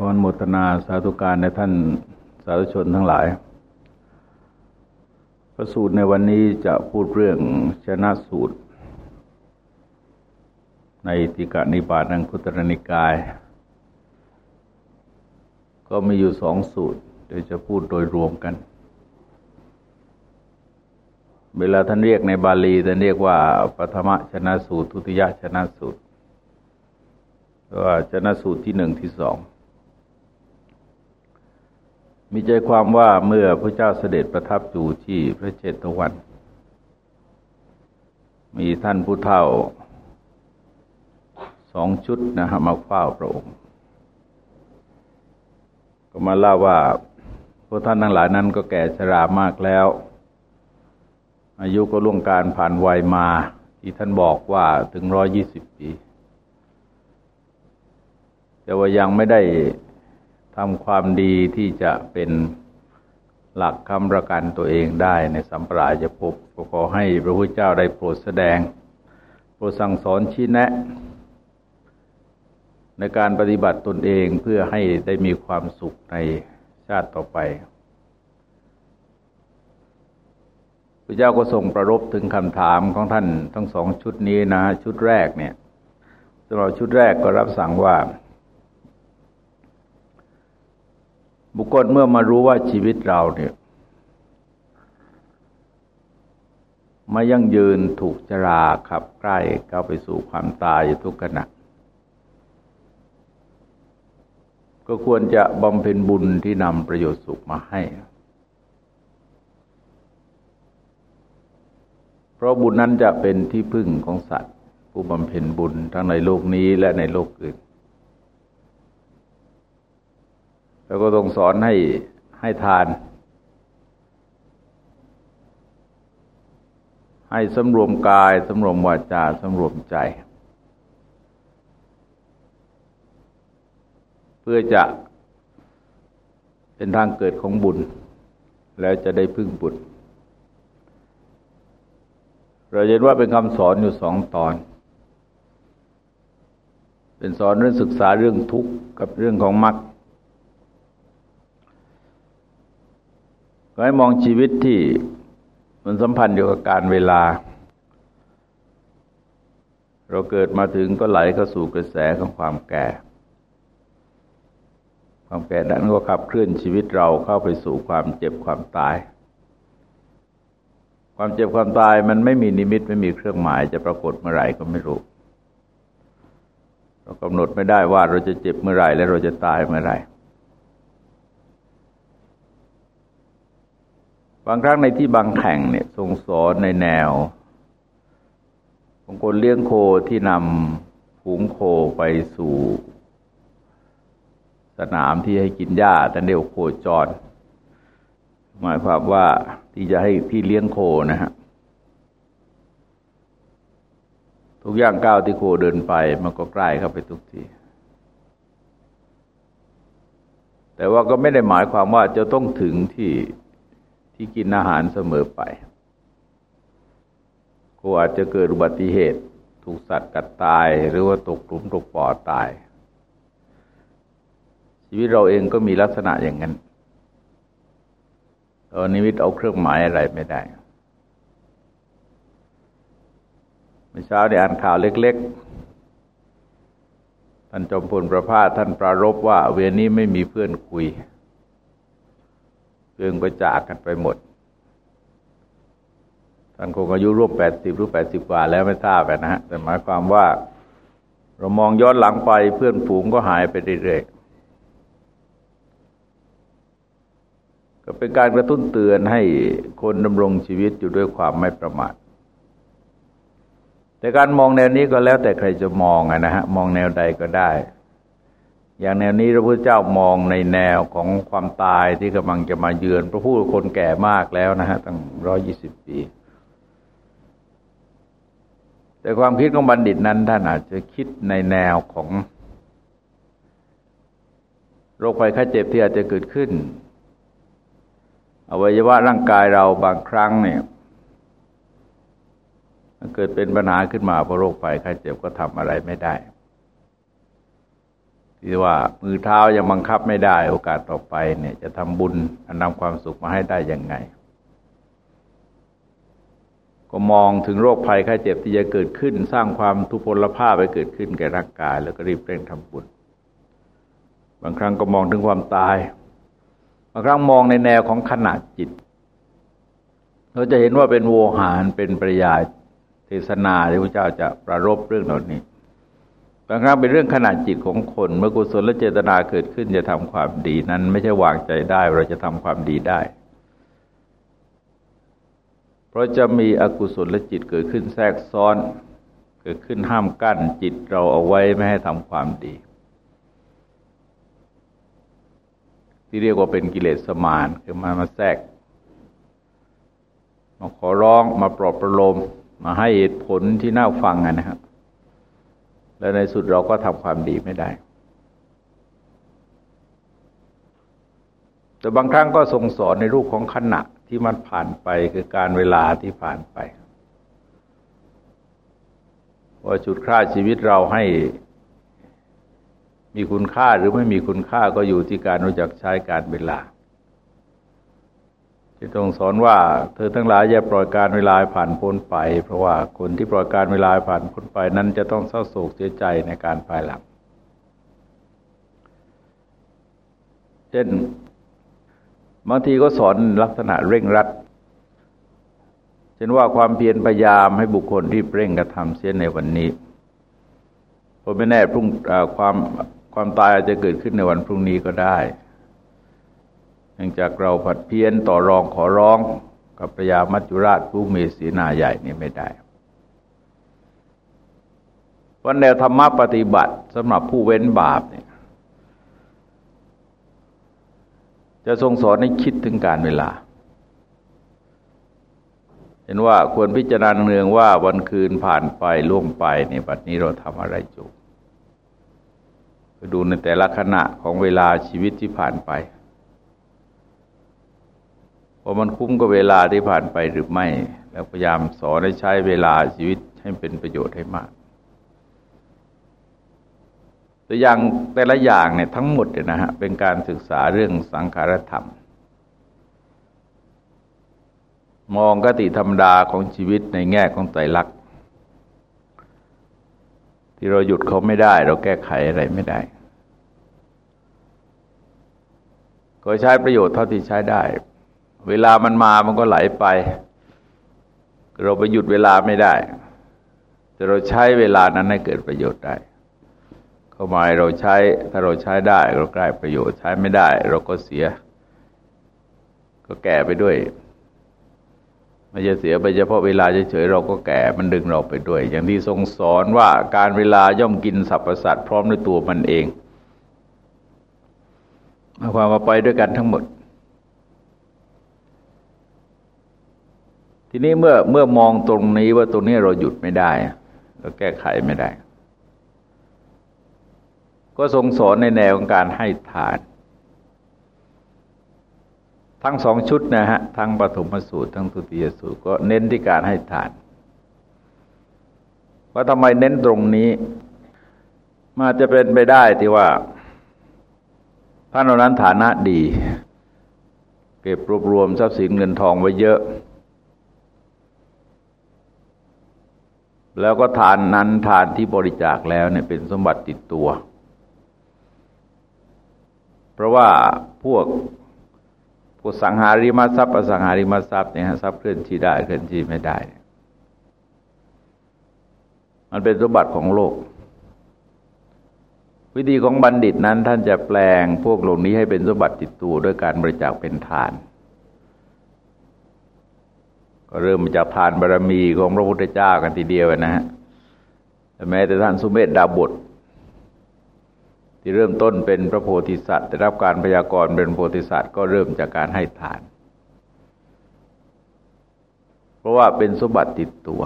ขอนโมทนาสาธุการในท่านสาธุชนทั้งหลาย พระสูตรในวันนี้จะพูดเรื่องชนะสูตร ในติกานิบาตนังพุทธรนิกาย ก็มีอยู่สองสูตรเดี๋ยวจะพูดโดยรวมกัน เวลาท่านเรียกในบาลีท่านเรียกว่าปฐมชนะสูตร ทุติยชนะสูตรว่าชนะสูตรที่หนึ่งที่สอง มีใจความว่าเมื่อพระเจ้าเสด็จประทับอยู่ที่พระเจตวัน มีท่านผู้เฒ่าสองชุดนะฮะมาเฝ้าพระองค์ ก็มาเล่าว่าพวกท่านทั้งหลายนั้นก็แก่ชรามากแล้ว อายุก็ล่วงการผ่านวัยมาที่ท่านบอกว่าถึงร้อยยี่สิบปี แต่ว่ายังไม่ได้ ทำความดีที่จะเป็นหลักคำประกันตัวเองได้ในสัมปรายภพขอให้พระพุทธเจ้าได้โปรดแสดง โปรดสั่งสอนชี้แนะ ในการปฏิบัติตนเองเพื่อให้ได้มีความสุขในชาติต่อไปพระเจ้าก็ทรงประรบถึงคำถามของท่านทั้งสองชุดนี้นะ ชุดแรกเนี่ยสำหรับชุดแรกก็รับสั่งว่า บุคคลเมื่อมารู้ว่าชีวิตเราเนี่ยมายั่งยืนถูกจราขับใกล้เข้าไปสู่ความตายอยู่ทุกขณะ ก็ควรจะบำเพ็ญบุญที่นำประโยชน์สุขมาให้ เพราะบุญนั้นจะเป็นที่พึ่งของสัตว์ ผู้บำเพ็ญบุญทั้งในโลกนี้และในโลกอื่น แล้วก็ต้องสอนให้ให้ทาน ให้สำรวมกายสำรวมวาจาสำรวมใจ เพื่อจะเป็นทางเกิดของบุญ แล้วจะได้พึ่งบุญเราเห็นว่าเป็นคำสอนอยู่สองตอน เป็นสอนเรื่องศึกษาเรื่องทุกข์กับเรื่องของมรรค ก็ให้มองชีวิตที่มันสัมพันธ์อยู่กับการเวลา เราเกิดมาถึงก็ไหลเข้าสู่กระแสของความแก่ ความแก่นั้นก็ขับเคลื่อนชีวิตเราเข้าไปสู่ความเจ็บความตาย ความเจ็บความตายมันไม่มีนิมิตไม่มีเครื่องหมายจะปรากฏเมื่อไหร่ก็ไม่รู้เรากำหนดไม่ได้ว่าเราจะเจ็บเมื่อไหร่และเราจะตายเมื่อไหร่ บางครั้งในที่บางแห่งเนี่ยทรงสอนในแนวของคนเลี้ยงโคที่นำฝูงโคไปสู่ สนามที่ให้กินหญ้าแต่เดียวโคจร หมายความว่าที่จะให้ที่เลี้ยงโคนะฮะทุกอย่างก้าวที่โคเดินไป มันก็ใกล้เข้าไปทุกทีแต่ว่าก็ไม่ได้หมายความว่าจะต้องถึงที่ ที่กินอาหารเสมอไปก็อาจจะเกิดอุบัติเหตุถูกสัตว์กัดตายหรือว่าตกหลุมตกปอตาย ชีวิตเราเองก็มีลักษณะอย่างนั้นตอนนิมิตเอาเครื่องหมายอะไรไม่ได้เมื่อเช้าได้อ่านข่าวเล็ก ๆ ท่านจอมพลประภาสท่านปรารบว่า เวรนี้ไม่มีเพื่อนคุย เรื่องก็จากกันไปหมดท่านคงอายุร่วมแปดสิบหรือแปดสิบกว่าแล้วไม่ทราบนะฮะแต่หมายความว่า เรามองย้อนหลังไปเพื่อนฝูงก็หายไปเรื่อยๆก็เป็นการกระตุ้นเตือนให้คนดำรงชีวิตอยู่ด้วยความไม่ประมาทแต่การมองแนวนี้ก็แล้วแต่ใครจะมองนะฮะ มองแนวใดก็ได้ อย่างแนวนี้พระพุทธเจ้ามองในแนวของความตายที่กำลังจะมาเยือน พระผู้คนแก่มากแล้วนะฮะตั้งร้อยี่สิบปี แต่ความคิดของบัณฑิตนั้นท่านอาจจะคิดในแนวของโรคภัยไข้เจ็บที่อาจจะเกิดขึ้น อวัยวะร่างกายเราบางครั้งเนี่ยเกิดเป็นปัญหาขึ้นมาเพราะโรคภัยไข้เจ็บก็ทำอะไรไม่ได้ ที่ว่ามือเท้ายังบังคับไม่ได้ โอกาสต่อไปเนี่ย จะทำบุญนนำความสุขมาให้ได้ยังไง ก็มองถึงโรคภัยไข้เจ็บที่จะเกิดขึ้น สร้างความทุพพลภาพไปเกิดขึ้นแก่ร่างกาย แล้วก็รีบเร่งทำบุญ บางครั้งก็มองถึงความตาย บางครั้งมองในแนวของขนาดจิต เราจะเห็นว่าเป็นโวหารเป็นปริยายเทศนาที่พระเจ้าจะประรบเรื่องเหล่านี้ บางครั้งเป็นเรื่องขนาดจิตของคน เมื่อกุศลและเจตนาเกิดขึ้นจะทำความดีนั้น ไม่ใช่วางใจได้เราจะทำความดีได้ เพราะจะมีอกุศลและจิตเกิดขึ้นแทรกซ้อน เกิดขึ้นห้ามกั้นจิตเราเอาไว้ไม่ให้ทำความดี ที่เรียกว่าเป็นกิเลสสมานคือมามาแทรก มาขอร้องมาปลอบประโลมมาให้เหตุผลที่น่าฟังนะครับ และในสุดเราก็ทำความดีไม่ได้ แต่บางครั้งก็ทรงสอนในรูปของขณะที่มันผ่านไปคือการเวลาที่ผ่านไปว่าจุดค่าชีวิตเราให้มีคุณค่าหรือไม่มีคุณค่าก็อยู่ที่การรู้จักใช้การเวลา ที่ทรงสอนว่าเธอทั้งหลายอย่าปล่อยการเวลาผ่านพ้นไป เพราะว่าคนที่ปล่อยการเวลาผ่านพ้นไปนั้นจะต้องเศร้าโศกเสียใจในการภายหลังเช่นบางทีก็สอนลักษณะเร่งรัดเช่นว่าความเพียรพยายามให้บุคคลที่เร่งกระทำเสียในวันนี้เพราะไม่แน่พรุ่งความความตายอาจจะเกิดขึ้นในวันพรุ่งนี้ก็ได้ นื่องจากเราผัดเพี้ยนต่อรองขอร้องกับพระยามัจจุราชผู้มีศีนาใหญ่นี่ไม่ได้เพราะแนวธรรมะปฏิบัติสำหรับผู้เว้นบาปเนี่ยจะทรงสอนให้คิดถึงการเวลา เห็นว่าควรพิจารณาเนืองว่าวันคืนผ่านไปล่วงไปในบัดนี้เราทำอะไรจูไปดูในแต่ละขณะของเวลาชีวิตที่ผ่านไป ว่ามันคุ้มกับเวลาที่ผ่านไปหรือไม่ แล้วพยายามสอนให้ใช้เวลาชีวิตให้เป็นประโยชน์ให้มากตัวอย่างแต่ละอย่างเนี่ยทั้งหมดเนี่ยนะฮะเป็นการศึกษาเรื่องสังขารธรรม มองกติธรรมดาของชีวิตในแง่ของไตรลักษณ์ที่เราหยุดเขาไม่ได้ เราแก้ไขอะไรไม่ได้ ก็ใช้ประโยชน์เท่าที่ใช้ได้ เวลามันมามันก็ไหลไป เราไปหยุดเวลาไม่ได้ แต่เราใช้เวลานั้นให้เกิดประโยชน์ได้เข้ามาเราใช้ถ้าเราใช้ได้เราได้ประโยชน์ใช้ไม่ได้ เราก็เสีย ก็แก่ไปด้วยไม่จะเสียไปเฉพาะเวลาเฉยๆเราก็แก่มันดึงเราไปด้วย อย่างที่ทรงสอนว่าการเวลาย่อมกินสรรพสัตว์พร้อมด้วยตัวมันเองมาความว่าไปด้วยกันทั้งหมด ทีนี้เมื่อเมื่อมองตรงนี้ว่าตรงนี้เราหยุดไม่ได้ เราแก้ไขไม่ได้ ก็ทรงสอนในแนวของการให้ทาน ทั้งสองชุดนะฮะ ทั้งปฐมสูตร ทั้งทุติยสูตร ก็เน้นที่การให้ทาน ว่าทำไมเน้นตรงนี้มาจะเป็นไปได้ที่ว่าท่านเหล่านั้นฐานะดี เก็บรวบรวมทรัพย์สินเงินทองไว้เยอะ แล้วก็ทานนั้นทานที่บริจาคแล้วเนี่ยเป็นสมบัติติดตัว เพราะว่าพวกพวกสังหาริมทรัพย์อสังหาริมทรัพย์เนี่ยทรัพย์เคลื่อนที่ได้เคลื่อนที่ไม่ได้ มันเป็นสมบัติของโลก วิธีของบัณฑิตนั้นท่านจะแปลงพวกเหล่านี้ให้เป็นสมบัติติดตัวด้วยการบริจาคเป็นทาน เริ่มมาจากทานบารรมีของพระพุทธเจ้ากันทีเดียวนะฮะแต่แม้แต่ท่านสุเมธดาบทที่เริ่มต้นเป็นพระโพธิสัตว์ได้รับการพยากรณ์เป็นโพธิสัตว์ก็เริ่มจากการให้ทาน เพราะว่าเป็นสมบัติติดตัว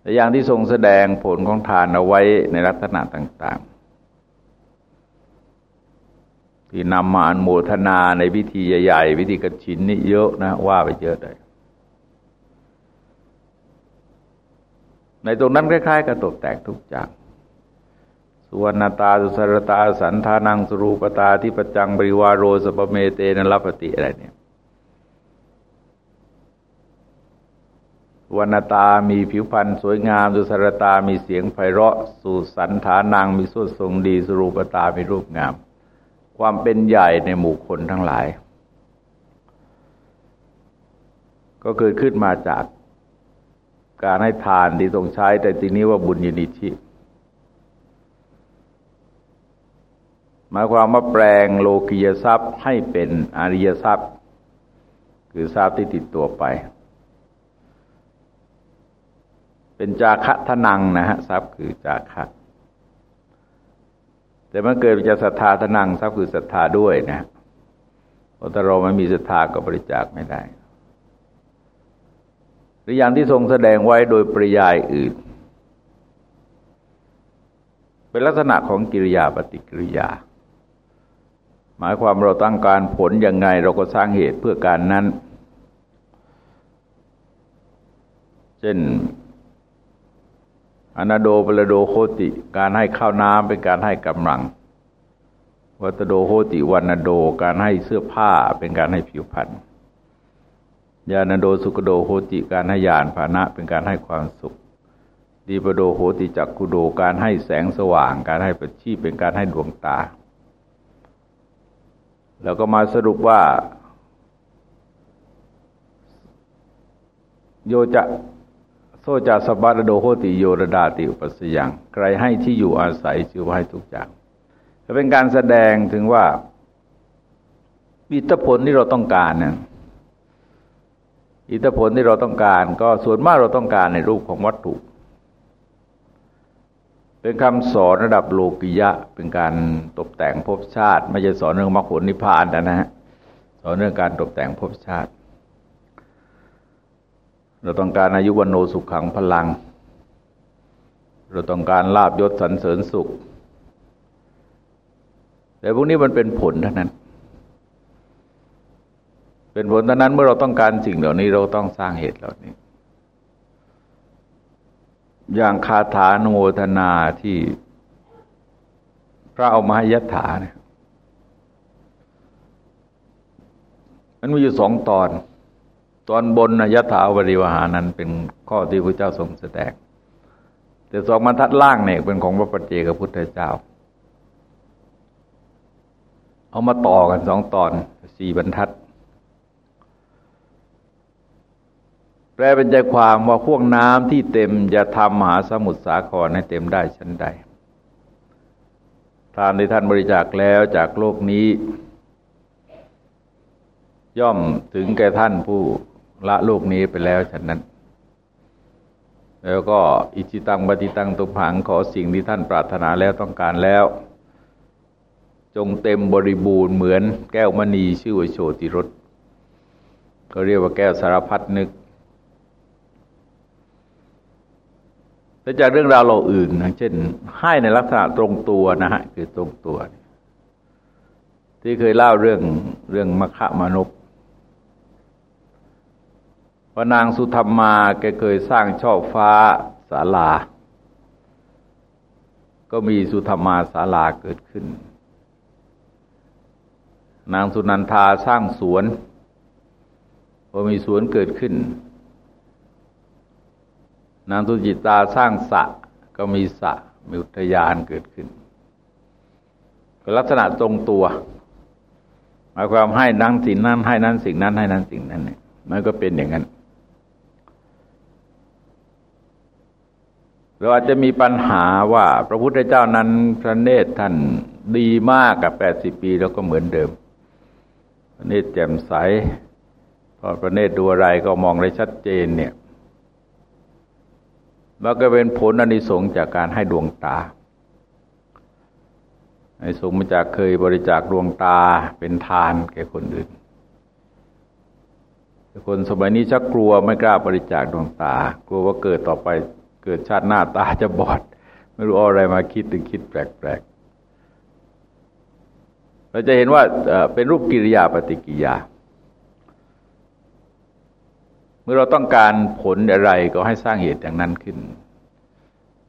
แต่อย่างที่ทรงแสดงผลของทานเอาไว้ในลักษณะต่าง ที่นำมาอนุโมทนาในพิธีใหญ่ๆพิธีกระชินนี่เยอะนะ ว่าไปเยอะเลยในตรงนั้นคล้ายๆกับตกแตกทุกอย่างสุวณฺณตา สุสรตา สุสณฺฐานํ สุรูปตา อาธิปจฺจํ ปริวาโรสพฺพเมเตนลพฺภติอะไรเนี่ยวรรณตา มีผิวพรรณสวยงาม สุสรตา มีเสียงไพเราะ สุสันฐานัง มีสุดทรงดี สรูปตา มีรูปงาม ความเป็นใหญ่ในหมู่คนทั้งหลาย ก็เกิดขึ้นมาจากการให้ทานที่ต้องใช้ แต่ทีนี้ว่าบุญญนิธิหมายความว่าแปลงโลกิยทรัพย์ให้เป็นอริยทรัพย์ คือทรัพย์ที่ติดตัวไป เป็นจาคะทนังนะฮะทรัพย์คือจาคะ แต่มันเกิดจากศรัทธาทนังทรัพย์คือศรัทธาด้วยนะเพราะถ้าเราไม่มีศรัทธาก็บริจาคไม่ได้ หรืออย่างที่ทรงแสดงไว้โดยปริยายอื่น เป็นลักษณะของกิริยาปฏิกิริยา หมายความเราตั้งการผลยังไง เราก็สร้างเหตุเพื่อการนั้น เช่น อนาโดปลโดโคติ การให้ข้าวน้ำเป็นการให้กำลัง วัตโดโคติวันโดการให้เสื้อผ้าเป็นการให้ผิวพรรณยานาโดสุกโดโหติการให้ยานภาณะเป็นการให้ความสุข ดีปโดโหติจักกุโดการให้แสงสว่าง การให้ประชีเป็นการให้ดวงตา แล้วก็มาสรุปว่า โยจะ โซจะสบาระโดโหติโยระดาติอุปสยัง ใครให้ที่อยู่อาศัยชื่อว่าให้ทุกอย่างจะเป็นการแสดงถึงว่าอิทธิผลที่เราต้องการเนะอิทธิผลที่เราต้องการ ก็ส่วนมากเราต้องการในรูปของวัตถุ เป็นคำสอนระดับโลกิยะ เป็นการตกแต่งภพชาติ ไม่ใช่สอนเรื่องมรรคผลนิพพานนะฮะสอนเรื่องการตกแต่งภพชาติ เราต้องการอายุวันโนสุขขังพลัง เราต้องการลาบยศสรรเสริญสุข แต่พวกนี้มันเป็นผลเท่านั้น เป็นผลเท่านั้นเมื่อเราต้องการสิ่งเหล่านี้เราต้องสร้างเหตุเหล่านี้ อย่างคาถาโนทนาที่พระเอามาให้ยถาเนี่ยมันมีอยู่สองตอน ตอนบนนยถาวริวหานั้นเป็นข้อที่พระเจ้าทรงแสดง แต่สองบรรทัดล่างเนี่ยเป็นของพระปฏิเจกพุทธเจ้า เอามาต่อกันสองตอนสี่บรรทัด แปลเป็นใจความว่าพวกน้ำที่เต็มจะทำมหาสมุทรสาครให้เต็มได้ชั้นใด ทานที่ท่านบริจาคแล้วจากโลกนี้ย่อมถึงแก่ท่านผู้ ละโลกนี้ไปแล้วฉะนั้น แล้วก็อิจิตังปฏิตังตุผังขอสิ่งที่ท่านปรารถนาแล้วต้องการแล้ว จงเต็มบริบูรณ์เหมือนแก้วมณีชื่อวโชติรสก็เรียกว่าแก้วสารพัดนึกและจากเรื่องราวเราอื่นนะเช่น ให้ในลักษณะตรงตัวนะฮะคือตรงตัว ที่เคยเล่าเรื่องเรื่องมคะมนุษย์ ว่านางสุธรรมาแกเคยสร้างช่อฟ้าศาลา ก็มีสุธรรมาศาลาเกิดขึ้น นางสุนันทาสร้างสวนพอมีสวนเกิดขึ้น นางสุจิตาสร้างสะก็มีสะมีอุทยานเกิดขึ้นลักษณะตรงตัว หมายความให้นั่งสิ่งนั้นให้นั้นสิ่งนั้นให้นั้นสิ่งนั้นเนี่ยมันก็เป็นอย่างนั้น เราอาจจะมีปัญหาว่าพระพุทธเจ้านั้นพระเนตรท่านดีมากกับแปดสิบปีแล้วก็เหมือนเดิมพระเนตรแจ่มใสพอพระเนตรดูอะไรก็มองได้ชัดเจนเนี่ยมันก็เป็นผลอนิสงส์จากการให้ดวงตาอนิสงส์มาจากเคยบริจาคดวงตาเป็นทานแก่คนอื่นคนสมัยนี้ชักกลัวไม่กล้าบริจาคดวงตา กลัวว่าเกิดต่อไป เกิดชาติหน้าตาจะบอด ไม่รู้อะไรมาคิดถึงคิดแปลกๆเราจะเห็นว่าเป็นรูปกิริยาปฏิกิยา เมื่อเราต้องการผลอะไรก็ให้สร้างเหตุอย่างนั้นขึ้น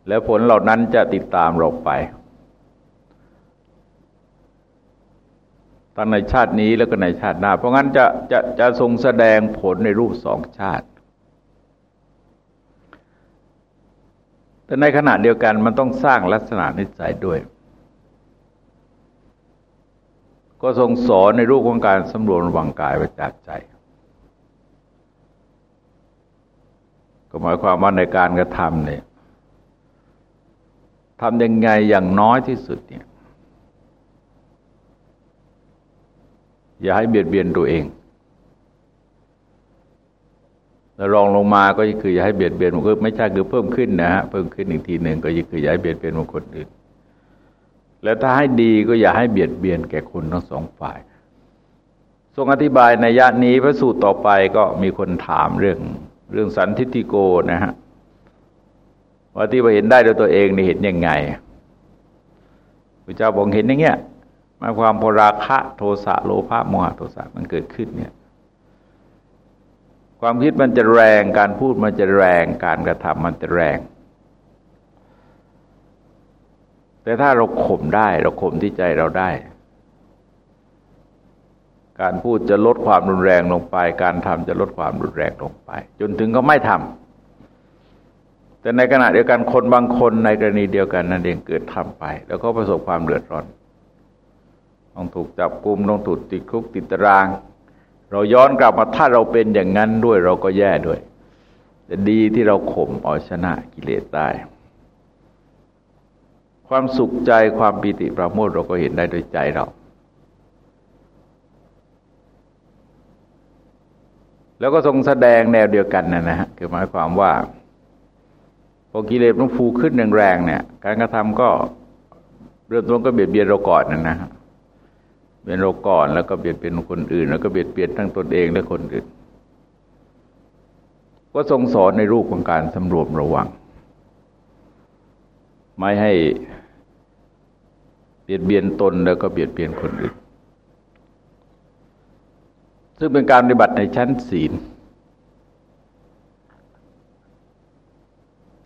แล้วผลเหล่านั้นจะติดตามเราไปตั้งในชาตินี้แล้วก็ในชาติหน้า เพราะงั้นจะจะจะทรงแสดงผลในรูปสองชาติ แต่ในขณะเดียวกันมันต้องสร้างลักษณะนิสัยด้วย ก็ทรงสอนในรูปของการสำรวมระวังกายประจากใจ ก็หมายความว่าในการกระทำเนี่ยทำยังไงอย่างน้อยที่สุดเนี่ยอย่าให้เบียดเบียนตัวเอง รองลงมาก็คืออย่าให้เบียดเบียนมันก็ไม่ใช่คือเพิ่มขึ้นนะฮะเพิ่มขึ้นอีกทีหนึ่งก็คืออย่าให้เบียดเบียนบุคคลอื่น แล้วถ้าให้ดีก็อย่าให้เบียดเบียนแก่คนทั้งสองฝ่าย ทรงอธิบายในยะนี้พระสูตรต่อไปก็มีคนถามเรื่องเรื่องสันทิติโกนะฮะว่าที่ไปเห็นได้ด้วยตัวเองนี่เห็นยังไงพระเจ้าบอกเห็นอย่างเงี้ยมาความพราคะโทสะโลภะโมหะโทสะมันเกิดขึ้นเนี่ย ความคิดมันจะแรงการพูดมันจะแรงการกระทำมันจะแรง แต่ถ้าเราข่มได้เราข่มที่ใจเราได้ การพูดจะลดความรุนแรงลงไป การทำจะลดความรุนแรงลงไป จนถึงก็ไม่ทำแต่ในขณะเดียวกันคนบางคนในกรณีเดียวกันนั่นเองเกิดทำไป แล้วก็ประสบความเดือดร้อนต้องถูกจับกลุมต้องถูกติดคุกติดตาราง เราย้อนกลับมาถ้าเราเป็นอย่างนั้นด้วยเราก็แย่ด้วย แต่ดีที่เราข่มเอาชนะกิเลสได้ ความสุขใจความปีติประโมทเราก็เห็นได้โดยใจเรา แล้วก็ทรงแสดงแนวเดียวกันนะนะฮะคือหมายความว่าพอกิเลสมันฟูขึ้นแรงๆเนี่ย การกระทำก็เริ่มต้นก็เบียดเบียนเราก่อนนะนะ เบียนเราก่อนแล้วก็เบียดเบียนคนอื่น แล้วก็เบียดเบียนทั้งตนเองและคนอื่น ก็ทรงสอนในรูปของการสำรวมระวัง ไม่ให้เบียดเบียนตนแล้วก็เบียดเบียนคนอื่น ซึ่งเป็นการปฏิบัติในชั้นศีล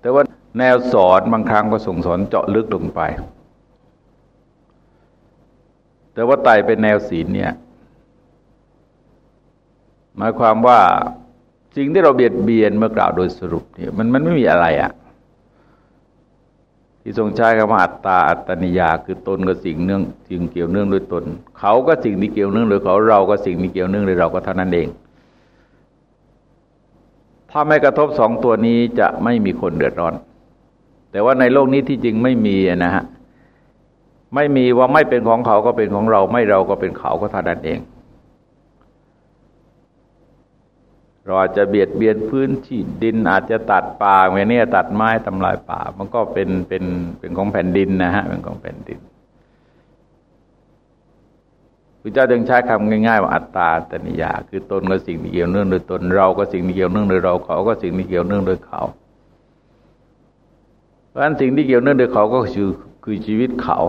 แต่ว่าแนวสอนบางครั้งก็ส่งสอนเจาะลึกลงไป แต่ว่าไต่เป็นแนวศีลเนี่ย หมายความว่าสิ่งที่เราเบียดเบียนเมื่อกล่าวโดยสรุปเนี่ยมันมันไม่มีอะไรอะ่ะ ที่ทรงใช้คำว่าอัตตาอัตตนิยา คือตนกับสิ่งเนื่องสิ่งเกี่ยวเนื่องโดยตน เขาก็สิ่งที่เกี่ยวเนื่องโดยเขาเราก็สิ่งที่เกี่ยวเนื่องโดยเราก็เท่านั้นเอง ถ้าไม่กระทบสองตัวนี้จะไม่มีคนเดือดร้อน แต่ว่าในโลกนี้ที่จริงไม่มีนะฮะ ไม่มีว่าไม่เป็นของเขาก็เป็นของเรา ไม่เราก็เป็นเขาก็เท่านั้นเอง เราอาจจะเบียดเบียนพื้นที่ดินอาจจะตัดป่าเนี้ยตัดไม้ทำลายป่า มันก็เป็นเป็นเป็นของแผ่นดินนะฮะเป็นของแผ่นดินพระเจ้าจึงใช้คำง่ายๆว่าอัตตาตนิยา คือตนก็สิ่งที่เกี่ยวเนื่องโดยตนเราก็สิ่งที่เกี่ยวเนื่องโดยเราเขาก็สิ่งที่เกี่ยวเนื่องโดยเขา เพราะฉะนั้นสิ่งที่เกี่ยวเนื่องโดยเขาก็คือคือชีวิตเขา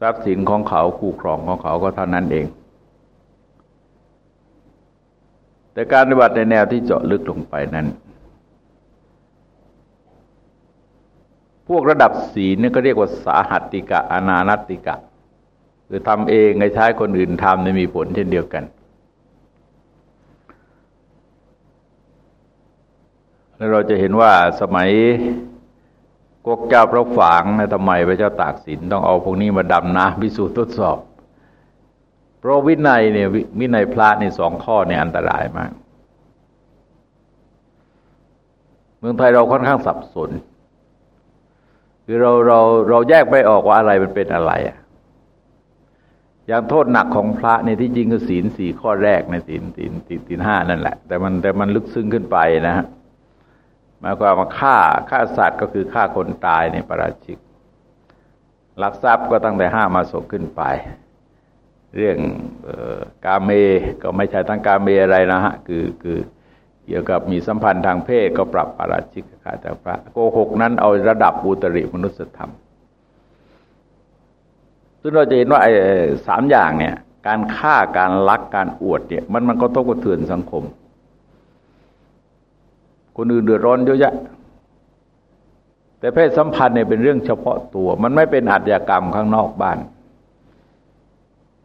ทรัพย์สินของเขาคู่ครองของเขาก็เท่านั้นเอง แต่การปฏิบัติในแนวที่เจาะลึกลงไปนั้น พวกระดับศีลนี่ก็เรียกว่าสาหัตติกะ อนานติกะ คือทำเองไอ้ใช้คนอื่นทำในมีผลเช่นเดียวกันแล้วเราจะเห็นว่าสมัย กกเจ้าพระฝางนะทำไมพระเจ้าตากสินต้องเอาพวกนี้มาดำน้ำพิสูจน์ทดสอบ เพราะวินัยเนี่ยวินัยพระในสองข้อเนี่ยอันตรายมาก เมืองไทยเราค่อนข้างสับสน คือเราเราเราแยกไม่ออกว่าอะไรมันเป็นอะไรอะอย่างโทษหนักของพระในที่จริงก็ศีลสี่ข้อแรกในศีลศีลศีลห้านั่นแหละ แต่มันแต่มันลึกซึ้งขึ้นไปนะฮะ หมายความว่าฆ่าฆ่าสัตว์ก็คือฆ่าคนตายในประราชิกลักทรัพย์ก็ตั้งแต่ห้ามาศกขึ้นไป เรื่องกาเมก็ไม่ใช่ทั้งกาเมอะไรนะฮะคือคือเกี่ยวกับมีสัมพันธ์ทางเพศก็ปรับปราชิกขาดจากพระโกหกนั้นเอาระดับอุตริมนุสธรรม ซึ่งเราจะเห็นว่าไอ้สามอย่างเนี่ย การฆ่าการลักการอวดเนี่ย มันมันก็ต้องกระเทือนสังคม คนอื่นเดือดร้อนเยอะแยะ แต่เพศสัมพันธ์เนี่ยเป็นเรื่องเฉพาะตัว มันไม่เป็นอาชญากรรมข้างนอกบ้าน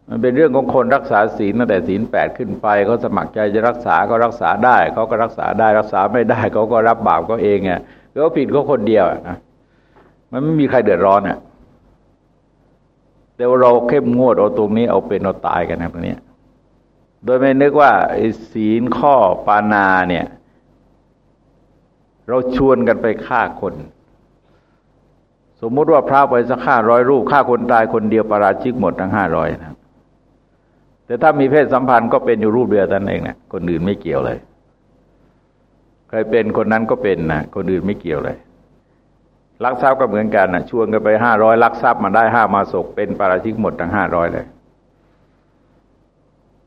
มันเป็นเรื่องของคนรักษาศีลตั้งแต่ศีลแปดขึ้นไปเขาสมัครใจจะรักษาก็รักษาได้เขาก็รักษาได้รักษาไม่ได้เขาก็รับบาปก็เองไงเขาผิดเขาคนเดียวนะมันไม่มีใครเดือดร้อนอะแต่ว่าเราเข้มงวดเอาตรงนี้เอาเป็นเอาตายกันนะตรงนี้ โดยไม่นึกว่าศีลข้อปานาเนี่ย เราชวนกันไปฆ่าคน สมมติว่าพระไปสักฆ่าร้อยรูปฆ่าคนตายคนเดียวประราชิกหมดทั้งห้าร้อยนะแต่ถ้ามีเพศสัมพันธ์ก็เป็นอยู่รูปเดียวนั่นเองนะคนอื่นไม่เกี่ยวเลยใครเป็นคนนั้นก็เป็นนะคนอื่นไม่เกี่ยวเลยลักทรัพย์ก็เหมือนกันนะชวนกันไปห้าร้อยลักทรัพย์มาได้ห้ามาศกเป็นปาราชิกหมดทั้งห้าร้อยเลย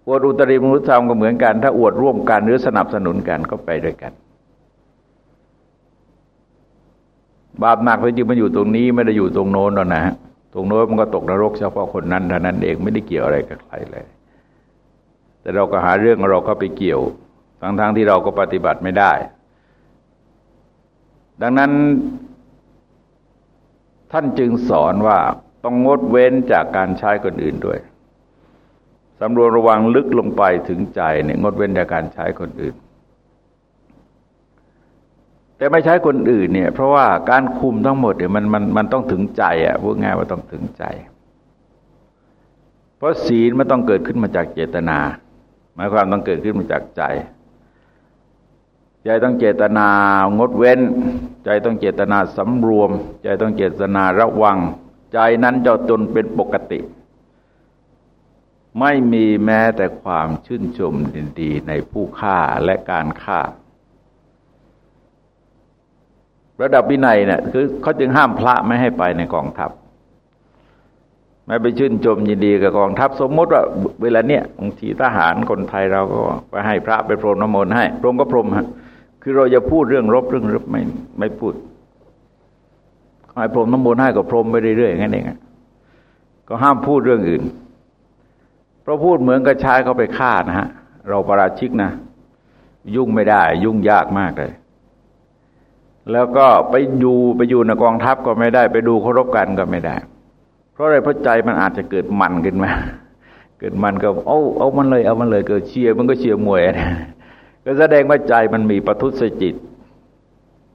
อวดอุตริมนุษยธรรมก็เหมือนกัน ถ้าอวดร่วมกันหรือสนับสนุนกันก็ไปด้วยกัน บาปหนักจริงมันอยู่ตรงนี้ไม่ได้อยู่ตรงโน้นหรอกนะตรงโน้นมันก็ตกนรกเฉพาะคนนั้นเท่านั้นเองไม่ได้เกี่ยวอะไรกับใครเลย แต่เราก็หาเรื่องเราก็ไปเกี่ยว ทั้งๆทที่เราก็ปฏิบัติไม่ได้ ดังนั้น ท่านจึงสอนว่าต้องงดเว้นจากการใช้คนอื่นด้วยสำรวมระวังลึกลงไปถึงใจเนี่ยงดเว้นจากการใช้คนอื่น แต่ไม่ใช้คนอื่นเนี่ย เพราะว่าการคุมทั้งหมดเนี่ยมันมันมันต้องถึงใจอะ่ะพูดง่ายว่าต้องถึงใจ เพราะศีลมันต้องเกิดขึ้นมาจากเจตนา หมายความต้องเกิดขึ้นมาจากใจ ใจต้องเจตนางดเว้น ใจต้องเจตนาสำรวม ใจต้องเจตนาระวัง ใจนั้นจะจนเป็นปกติ ไม่มีแม้แต่ความชื่นชมดีในผู้ฆ่าและการฆ่า ระดับวินัยเนี่ยคือเขาจึงห้ามพระไม่ให้ไปในกองทัพ ไม่ไปชื่นชมยินดีกับกองทัพ สมมติว่าเวลาเนี้ยบางทีทหารคนไทยเราก็ไปให้พระไปพรมน้ำมนต์ให้พรมก็พรมฮะคือเราจะพูดเรื่องรบเรื่องรบไม่ไม่พูดให้พรมน้ำมนต์ให้ก็พรมไปเรื่อยๆงั้นเองก็ห้ามพูดเรื่องอื่นเพราะพูดเหมือนกับชายเขาไปฆ่านะฮะเราประราชิกนะ ยุ่งไม่ได้ ยุ่งยากมากเลย แล้วก็ไปอยู่ไปอยู่ในกองทัพก็ไม่ได้ ไปดูเคารพกันก็ไม่ได้ เพราะอะไรเพราะใจมันอาจจะเกิดมันขึ้นมา เกิดมันก็เอาเอามันเลยเอามันเลยเกิดเชียร์มันก็เชียร์มวยนะก็แสดงว่าใจมันมีปทุสจิต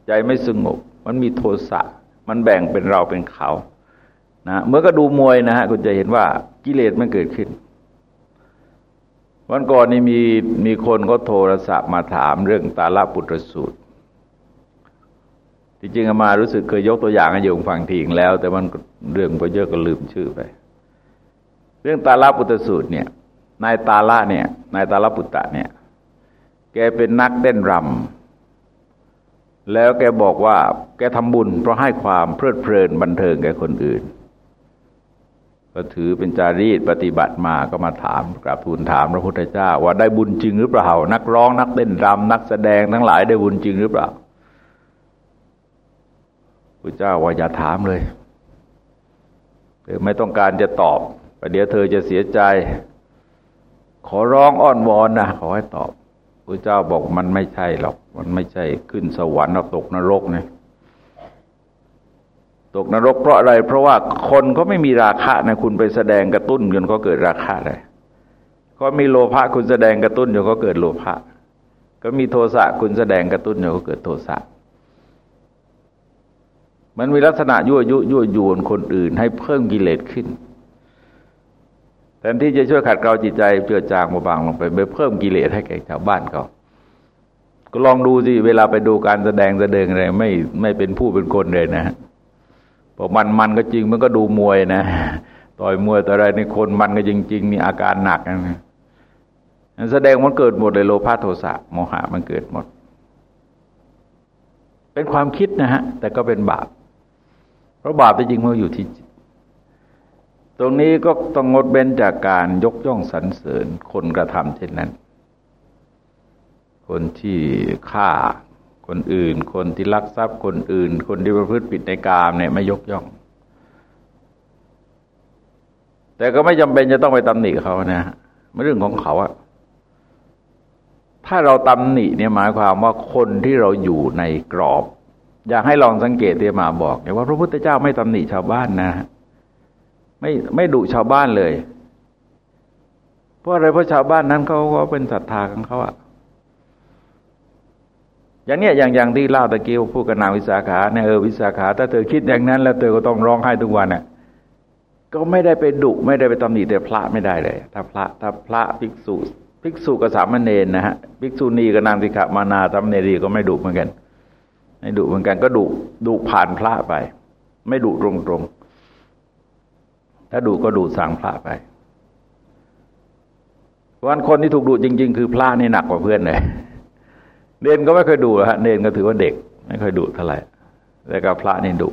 ใจไม่สงบ มันมีโทสะ มันแบ่งเป็นเราเป็นเขานะเมื่อก็ดูมวยนะฮะคุณจะเห็นว่ากิเลสมันเกิดขึ้น วันก่อนนี้มีมีคนก็โทรศัพท์มาถามเรื่องตาลปุตรสูตร ที่จริงมารู้สึกเคยยกตัวอย่างให้โยมฟังทิ้งแล้ว แต่มันเรื่องไปเยอะก็ลืมชื่อไป เรื่องตาลปุตสูตรเนี่ยนายตาละเนี่ยนายตาลปุตตะเนี่ย แกเป็นนักเต้นรำแล้วแกบอกว่า แกทำบุญเพราะให้ความเพลิดเพลินบันเทิงแก่คนอื่น ก็ถือเป็นจารีตปฏิบัติมาก็มาถามกราบทูลถามพระพุทธเจ้า ว่าได้บุญจริงหรือเปล่า นักร้องนักเต้นรำนักแสดงทั้งหลายได้บุญจริงหรือเปล่า พระเจ้าว่าอย่าถามเลยเธอไม่ต้องการจะตอบประเดี๋ยวเธอจะเสียใจ ขอร้องอ้อนวอนนะขอให้ตอบพระเจ้าบอกมันไม่ใช่หรอก มันไม่ใช่ขึ้นสวรรค์เราตกนรกนะตกนรกเพราะอะไร เพราะว่าคนก็ไม่มีราคะนะคุณไปแสดงกระตุ้นจนก็เกิดราคะเลยก็มีโลภะคุณแสดงกระตุ้นจนก็เกิดโลภะก็มีโทสะคุณแสดงกระตุ้นจนก็เกิดโทสะ มันมีลักษณะยั่วยุยั่วยวนคนอื่น ให้เพิ่มกิเลสขึ้นแทนที่จะช่วยขัดเกลาจิตใจเจือจางมาบางลงไปไปเพิ่มกิเลสให้แก่ชาวบ้านเขาก็ลองดูสิเวลาไปดูการแสดงแสดงอะไรไม่ไม่เป็นผู้เป็นคนเลยนะพอมันมันก็จริงมันก็ดูมวยนะต่อยมวยแต่อะไรในคนมันก็จริง ๆ มีอาการหนักนะแสดงมันเกิดหมดเลยโลภะโทสะโมหะมันเกิดหมด เป็นความคิดนะฮะ แต่ก็เป็นบาป เพราะบาปจริงมันอยู่ที่จิต ตรงนี้ก็ต้องงดเว้นจากการยกย่องสรรเสริญคนกระทำเช่นนั้น คนที่ฆ่าคนอื่น คนที่ลักทรัพย์คนอื่น คนที่ประพฤติผิดในกามเนี่ยไม่ยกย่อง แต่ก็ไม่จำเป็นจะต้องไปตำหนิเขานะไม่เรื่องของเขาอะถ้าเราตำหนิเนี่ยหมายความว่าคนที่เราอยู่ในกรอบ อยากให้ลองสังเกตเตียมาบอกเนี่ยว่าพระพุทธเจ้าไม่ตำหนิชาวบ้านนะไม่ไม่ดุชาวบ้านเลย เพราะอะไรเพราะชาวบ้านนั้นเขาก็เป็นศรัทธาของเขาอะอย่างเนี้ยอย่างอย่างที่เล่าตะกี้พูดกับนางวิสาขาเนี่ยเออวิสาขา ถ้าเธอคิดอย่างนั้น แล้วเธอก็ต้องร้องไห้ทุกวันเนี่ยก็ไม่ได้ไปดุไม่ได้ไปตำหนิแต่พระไม่ได้เลย ถ้าพระถ้าพระภิกษุภิกษุกับสามเณรนะฮะภิกษุณีกับนางสิกขามานาสามเณรีก็ไม่ดุเหมือนกัน ไม่ดุเหมือนกันก็ดุดุผ่านพระไป ไม่ดุตรงตรงถ้าดุก็ดุสั่งพระไปวันคนที่ถูกดุจริง ๆ คือพระนี่หนักกว่าเพื่อนเลยเนนก็ไม่เคยดุฮะเนนก็ถือว่าเด็ก ไม่เคยดุเท่าไหร่แต่กับพระนี่ดุ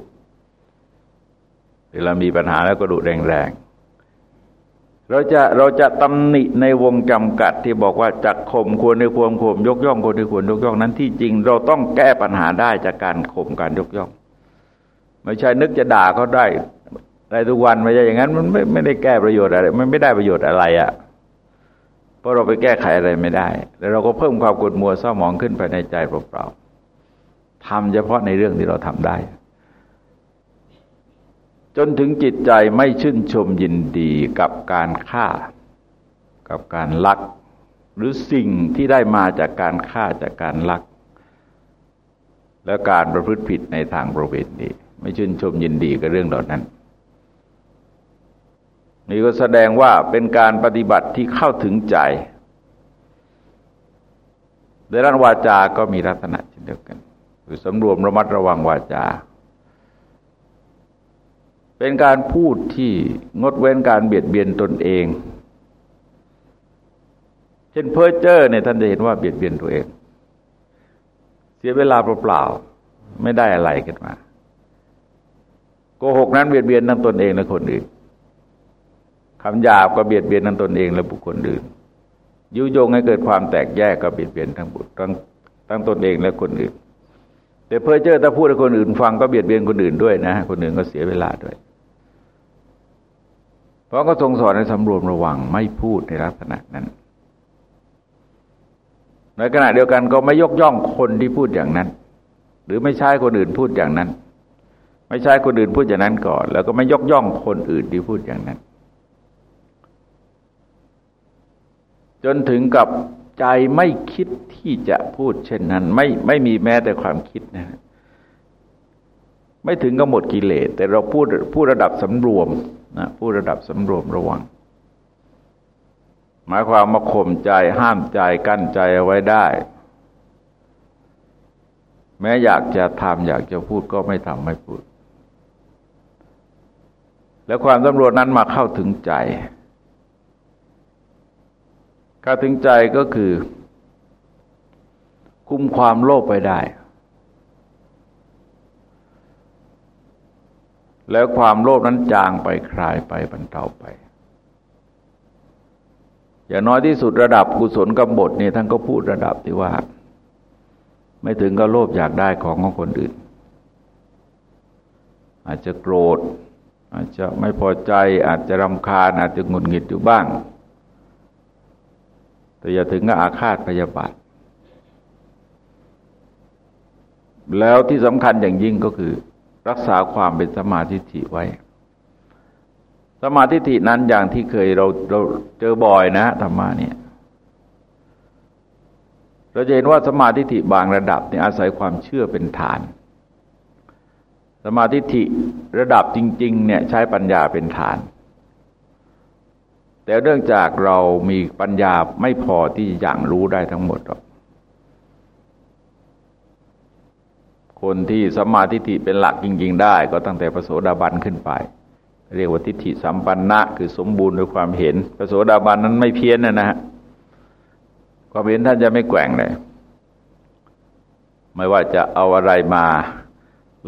เวลามีปัญหาแล้วก็ดุแรงๆ เราจะเราจะตำหนิในวงจำกัดที่บอกว่าจักข่มควรในควรข่มยกย่องควรในควรยกย่องนั้นที่จริง เราต้องแก้ปัญหาได้จากการข่มการยกย่อง ไม่ใช่นึกจะด่าเขาได้ได้ทุกวันไม่ใช่อย่างนั้น มันไม่ไม่ได้แก้ประโยชน์อะไรมันไม่ได้ประโยชน์อะไรอะ่ะราะเราไปแก้ไขอะไรไม่ได้แล้วเราก็เพิ่มความกดมัวเศร้าหมองขึ้นไปในใจเปล่าๆทำเฉพาะในเรื่องที่เราทำได้ จนถึงจิตใจไม่ชื่นชมยินดีกับการฆ่า กับการลัก หรือสิ่งที่ได้มาจากการฆ่าจากการลัก และการประพฤติผิดในทางประเวณีไม่ชื่นชมยินดีกับเรื่องเหล่านั้น นี่ก็แสดงว่าเป็นการปฏิบัติที่เข้าถึงใจในด้านวาจาก็มีลักษณะเช่นเดียวกัน คือสำรวมระมัดระวังวาจา เป็นการพูดที่งดเว้นการเบียดเบียนตนเอง เช่นเพ้อเจ้อเนี่ยท่านจะเห็นว่าเบียดเบียนตัวเอง เสียเวลาเปล่าๆไม่ได้อะไรกันมาโกหกนั้นเบียดเบียนทั้งตนเองและคนอื่นคำหยาบก็เบียดเบียนทั้งตนเองและบุคคลอื่นยุยงให้เกิดความแตกแยกก็เบียดเบียนทั้งบุตรทั้งทั้งตนเองและคนอื่น แต่เพื่อเจอถ้าพูดให้คนอื่นฟังก็เบียดเบียนคนอื่นด้วยนะ คนอื่นก็เสียเวลาด้วย เพราะก็ทรงสอนให้สำรวมระวังไม่พูดในลักษณะนั้น ในขณะเดียวกันก็ไม่ยกย่องคนที่พูดอย่างนั้น หรือไม่ใช้คนอื่นพูดอย่างนั้น ไม่ใช้คนอื่นพูดอย่างนั้นก่อน แล้วก็ไม่ยกย่องคนอื่นที่พูดอย่างนั้น จนถึงกับใจไม่คิดที่จะพูดเช่นนั้น ไม่ไม่มีแม้แต่ความคิดนะ ไม่ถึงกับหมดกิเลส แต่เราพูดพูดระดับสำรวมนะพูดระดับสำรวมระวัง หมายความมาข่มใจห้ามใจกั้นใจเอาไว้ได้ แม้อยากจะทำอยากจะพูดก็ไม่ทำไม่พูด แล้วความสำรวจนั้นมาเข้าถึงใจกาถึงใจก็คือ คุมความโลภไปได้ แล้วความโลภนั้นจางไปคลายไปบรรเทาไป อย่างน้อยที่สุดระดับกุศลกำบทนี่ท่านก็พูดระดับที่ว่า ไม่ถึงก็โลภอยากได้ของของคนอื่น อาจจะโกรธ อาจจะไม่พอใจ อาจจะรำคาญ อาจจะหงุดหงิดอยู่บ้าง แต่อย่าถึงกับอาฆาตพยาบาทแล้วที่สำคัญอย่างยิ่งก็คือ รักษาความเป็นสมาธิิไว้ สมาธิินั้นอย่างที่เคยเราเราเจอบ่อยนะธรรมะเนี่ยเราจะเห็นว่าสมาธิิบางระดับเนี่ยอาศัยความเชื่อเป็นฐาน สมาธิิระดับจริง ๆ เนี่ยใช้ปัญญาเป็นฐาน แต่เนื่องจากเรามีปัญญาไม่พอที่อย่างรู้ได้ทั้งหมดหรอก คนที่สัมมาธิิเป็นหลักจริง ๆ ได้ ก็ตั้งแต่พระโสดาบันขึ้นไป เรียกว่าทิฏฐิสัมปันนะคือสมบูรณ์ด้วยความเห็น พระโสดาบันนั้นไม่เพี้ยนนะนะฮะความเห็นท่านจะไม่แกว่งเลยไม่ว่าจะเอาอะไรมา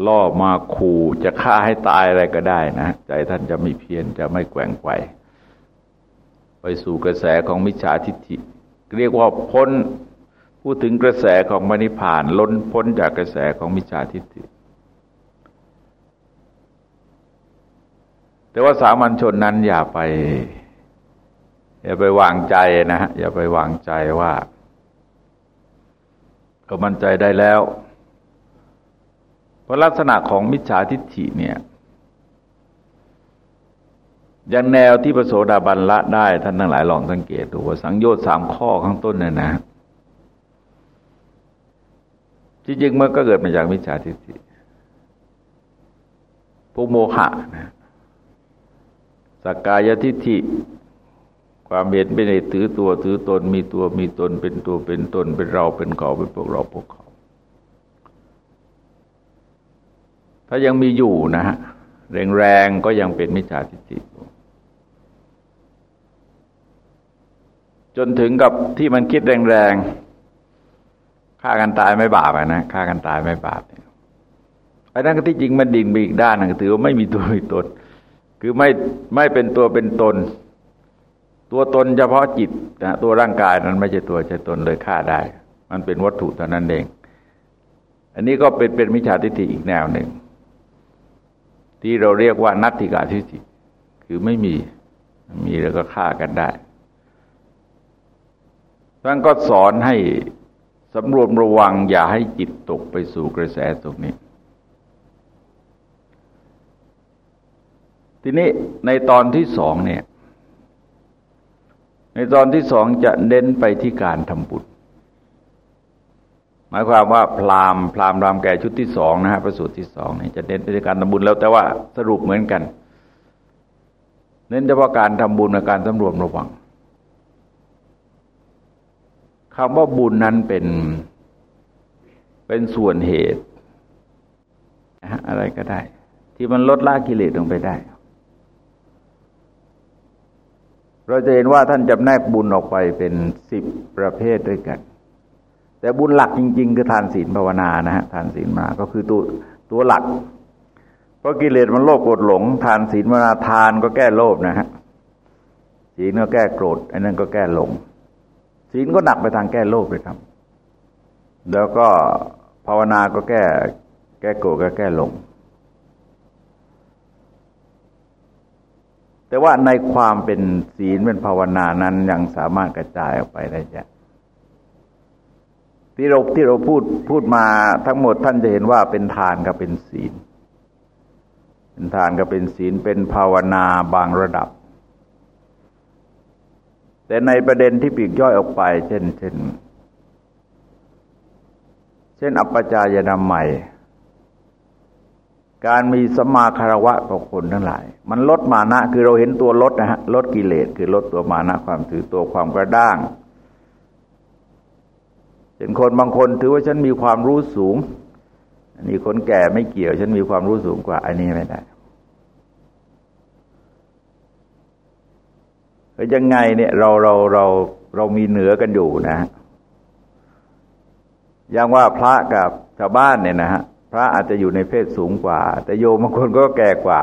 ล่อมาขู่จะฆ่าให้ตายอะไรก็ได้นะ ใจท่านจะไม่เพี้ยนจะไม่แกว่งไกวไปสู่กระแสของมิจฉาทิฏฐิ เรียกว่าพ้น พูดถึงกระแสของมรรคผานล้นพ้นจากกระแสของมิจฉาทิฏฐิแต่ว่าสามัญชนนั้นอย่าไป อย่าไปวางใจนะฮะอย่าไปวางใจว่าก็มั่นใจได้แล้ว เพราะลักษณะของมิจฉาทิฏฐิเนี่ยอย่างแนวที่พระโสดาบันละได้ท่านทั้งหลายลองสังเกตดูว่าสังโยชน์สามข้อข้างต้นเนี่ยนะ ที่จริงมันก็เกิดมาจากวิชาทิฏฐิพวกโมหะนะสักกายทิฏฐิความเห็นเป็นในถือตัวถือตนมีตัวมีตนเป็นตัวเป็นตนเป็นเราเป็นเขาเป็นพวกเราพวกเขาถ้ายังมีอยู่นะฮะแรงๆก็ยังเป็นมิจฉาทิฏฐิจนถึงกับที่มันคิดแรงๆ ฆ่ากันตายไม่บาปนะฆ่ากันตายไม่บาปไอ้นั่นก็ที่จริงมันดิ่งไปอีกด้านนึงถือว่าไม่มีตัวมีตน คือไม่ไม่เป็นตัวเป็นตน ตัวตนเฉพาะจิตนะตัวร่างกายนั้นไม่ใช่ตัวใช่ตนเลยฆ่าได้ มันเป็นวัตถุเท่านั้นเอง อันนี้ก็เป็นเป็นมิจฉาทิฏฐิอีกแนวหนึ่งที่เราเรียกว่านัตติกาทิฏฐิคือไม่มีมีแล้วก็ฆ่ากันได้ท่านก็สอนให้ สำรวมระวังอย่าให้จิตตกไปสู่กระแสตรงนี้ ทีนี้ในตอนที่สองเนี่ย ในตอนที่สองจะเน้นไปที่การทำบุญหมายความว่าพรามพรามรามแก่ชุดที่สองนะฮะประสูตรที่สองนี่จะเน้นไปที่การทำบุญแล้วแต่ว่าสรุปเหมือนกัน เน้นเฉพาะการทำบุญและการสำรวมระวัง คำว่าบุญนั้นเป็นเป็นส่วนเหตุอะไรก็ได้ ที่มันลดละกิเลสลงไปได้ เราจะเห็นว่าท่านจำแนกบุญออกไปเป็นสิบประเภทด้วยกัน แต่บุญหลักจริง ๆ คือทานศีลภาวนานะฮะทานศีลมาก็คือตัวตัวหลัก เพราะกิเลสมันโลภโกรธหลง ทานศีลภาวนาทานก็แก้โลภนะฮะศีลก็แก้โกรธอันนั้นก็แก้หลง ศีลก็หนักไปทางแก้โลภเลยครับ แล้วก็ภาวนาก็แก้ แก้โกรธก็แก้ลง แต่ว่าในความเป็นศีลเป็นภาวนานั้นยังสามารถกระจายออกไปได้จ้ะที่เราที่เราพูดพูดมาทั้งหมดท่านจะเห็นว่าเป็นทานกับเป็นศีล เป็นทานกับเป็นศีลเป็นภาวนาบางระดับ แต่ในประเด็นที่ปีกย่อยออกไป เช่น เช่น เช่น อัปจายนาใหม่ การมีสมาคารวะกับคนทั้งหลาย มันลดมานะ คือเราเห็นตัวลดนะฮะลดกิเลสคือลดตัวมานะ ความถือตัวความกระด้างเป็นคนบางคนถือว่าฉันมีความรู้สูง อันนี้คนแก่ไม่เกี่ยว ฉันมีความรู้สูงกว่า อันนี้ไม่ได้ ยังไงเนี่ยเราเราเราเรามีเหนือกันอยู่นะอย่างว่าพระกับชาวบ้านเนี่ยนะฮะพระอาจจะอยู่ในเพศสูงกว่า แต่โยมบางคนก็แก่กว่า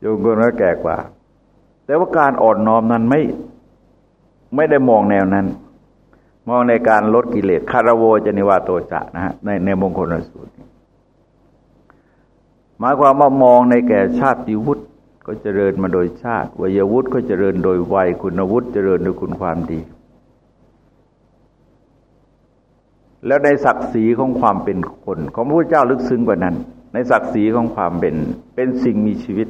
โยมคนก็แก่กว่า แต่ว่าการอ่อนน้อมนั้นไม่ไม่ได้มองแนวนั้น มองในการลดกิเลสคารโวจนิวาโตจะนะฮะในในมงคลสูตรหมายความว่ามองในแก่ชาติวุฒิ ก็เจริญมาโดยชาติวัยวุฒิก็เจริญโดยวัยคุณวุฒิเจริญโดยคุณความดี แล้วในศักดิ์ศรีของความเป็นคน ของพระพุทธเจ้าลึกซึ้งกว่านั้น ในศักดิ์ศรีของความเป็นเป็นสิ่งมีชีวิต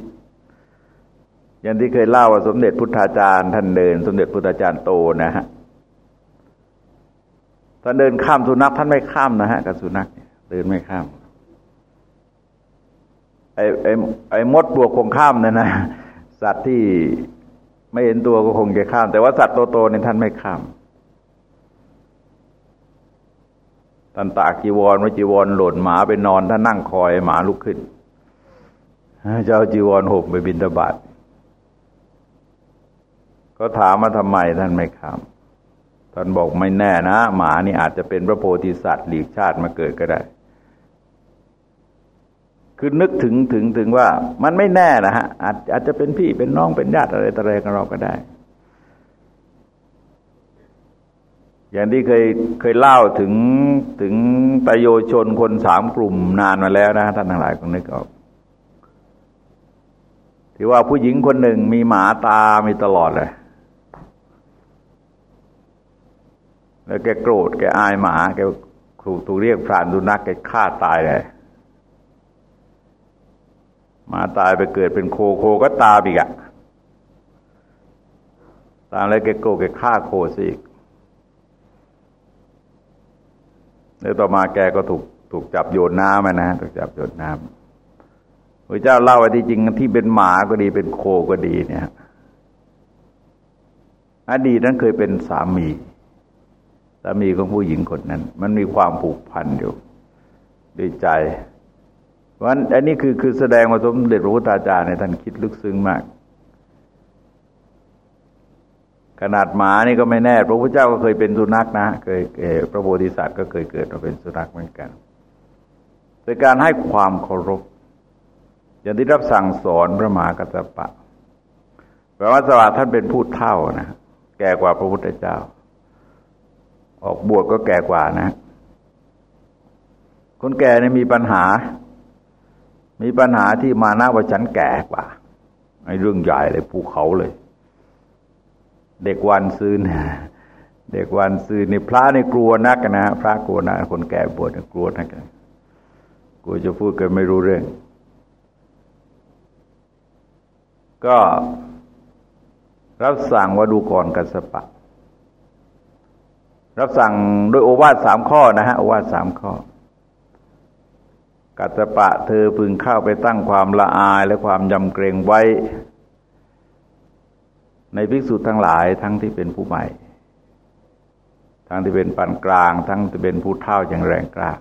อย่างที่เคยเล่าว่าสมเด็จพุทธาจารย์ท่านเดิน สมเด็จพุทธาจารย์โตนะฮะท่านเดินข้ามสุนัขท่านไม่ข้ามนะฮะกับสุนัขเดินไม่ข้าม ไอ้ไอ้ไอ้มดบวกคงข้ามนะนะสัตว์ที่ไม่เห็นตัวก็คงจะข้าม แต่ว่าสัตว์โตๆเนี่ยท่านไม่ข้ามท่านตากจีวรว่าจีวรหล่นหมาไปนอนท่านนั่งคอยหมาลุกขึ้นเจ้าจีวรห่มไปบินตบาทก็ถามมาทำไมท่านไม่ข้ามท่านบอกไม่แน่นะ หมานี่อาจจะเป็นพระโพธิสัตว์หลีกชาติมาเกิดก็ได้ คือนึกถึงถึงถึงว่ามันไม่แน่นะฮะอาจอาจจะเป็นพี่เป็นน้องเป็นญาติอะไรต่ออะไรกันเราก็ได้ อย่างที่เคยเคยเล่าถึงถึงตโยชนคนสามกลุ่มนานมาแล้วนะท่านทั้งหลายคงนึกออกที่ว่าผู้หญิงคนหนึ่งมีหมาตามีตลอดเลย แล้วแกโกรธแกอายหมาแกถูกถูกเรียกพรานสุนัขแกฆ่าตายเลย มาตายไปเกิดเป็นโคโคก็ตาอีกอะตามแล้วแกโกแกฆ่าโคสิอีกแล้วต่อมาแกก็ถูกถูกจับโยนน้ำนะถูกจับโยนน้ำพระเจ้าเล่าว่าที่จริงที่เป็นหมาก็ดีเป็นโคก็ดีเนี่ย อดีตนั้นเคยเป็นสามี สามีของผู้หญิงคนนั้น มันมีความผูกพันอยู่ด้วยใจ เพราะฉะนั้นอันนี้คือคือแสดงว่าสมเด็จพระพุทธาจารย์ในท่านคิดลึกซึ้งมาก ขนาดหมานี่ก็ไม่แน่ พระพุทธเจ้าก็เคยเป็นสุนัขนะ เคยพระโพธิสัตว์ก็เคยเกิดมาเป็นสุนัขเหมือนกันโดยการให้ความเคารพอย่างที่รับสั่งสอนพระมหากัสสปะแปลว่าสวัสดิ์ท่านเป็นผู้เท่านะแก่กว่าพระพุทธเจ้า ออกบวชก็แก่กว่านะ คนแก่เนี่ยมีปัญหา มีปัญหาที่มาหน้าว่าฉันแก่กว่าไอ้เรื่องใหญ่เลยภูเขาเลย เด็กวันซื้อนเด็กวันซื้อนี่พระในกลัวนักนะพระกลัวนะคนแก่บวชกลัวนักกลัวจะพูดกันไม่รู้เรื่อง ก็รับสั่งว่าดูก่อนกัสปะ รับสั่งโดยโอวาทสามข้อนะฮะโอวาทสามข้อ กัสปะเธอพึงเข้าไปตั้งความละอายและความยำเกรงไว้ ในภิกษุทั้งหลายทั้งที่เป็นผู้ใหม่ ทั้งที่เป็นปานกลาง ทั้งที่เป็นผู้เท่าอย่างแรงกล้า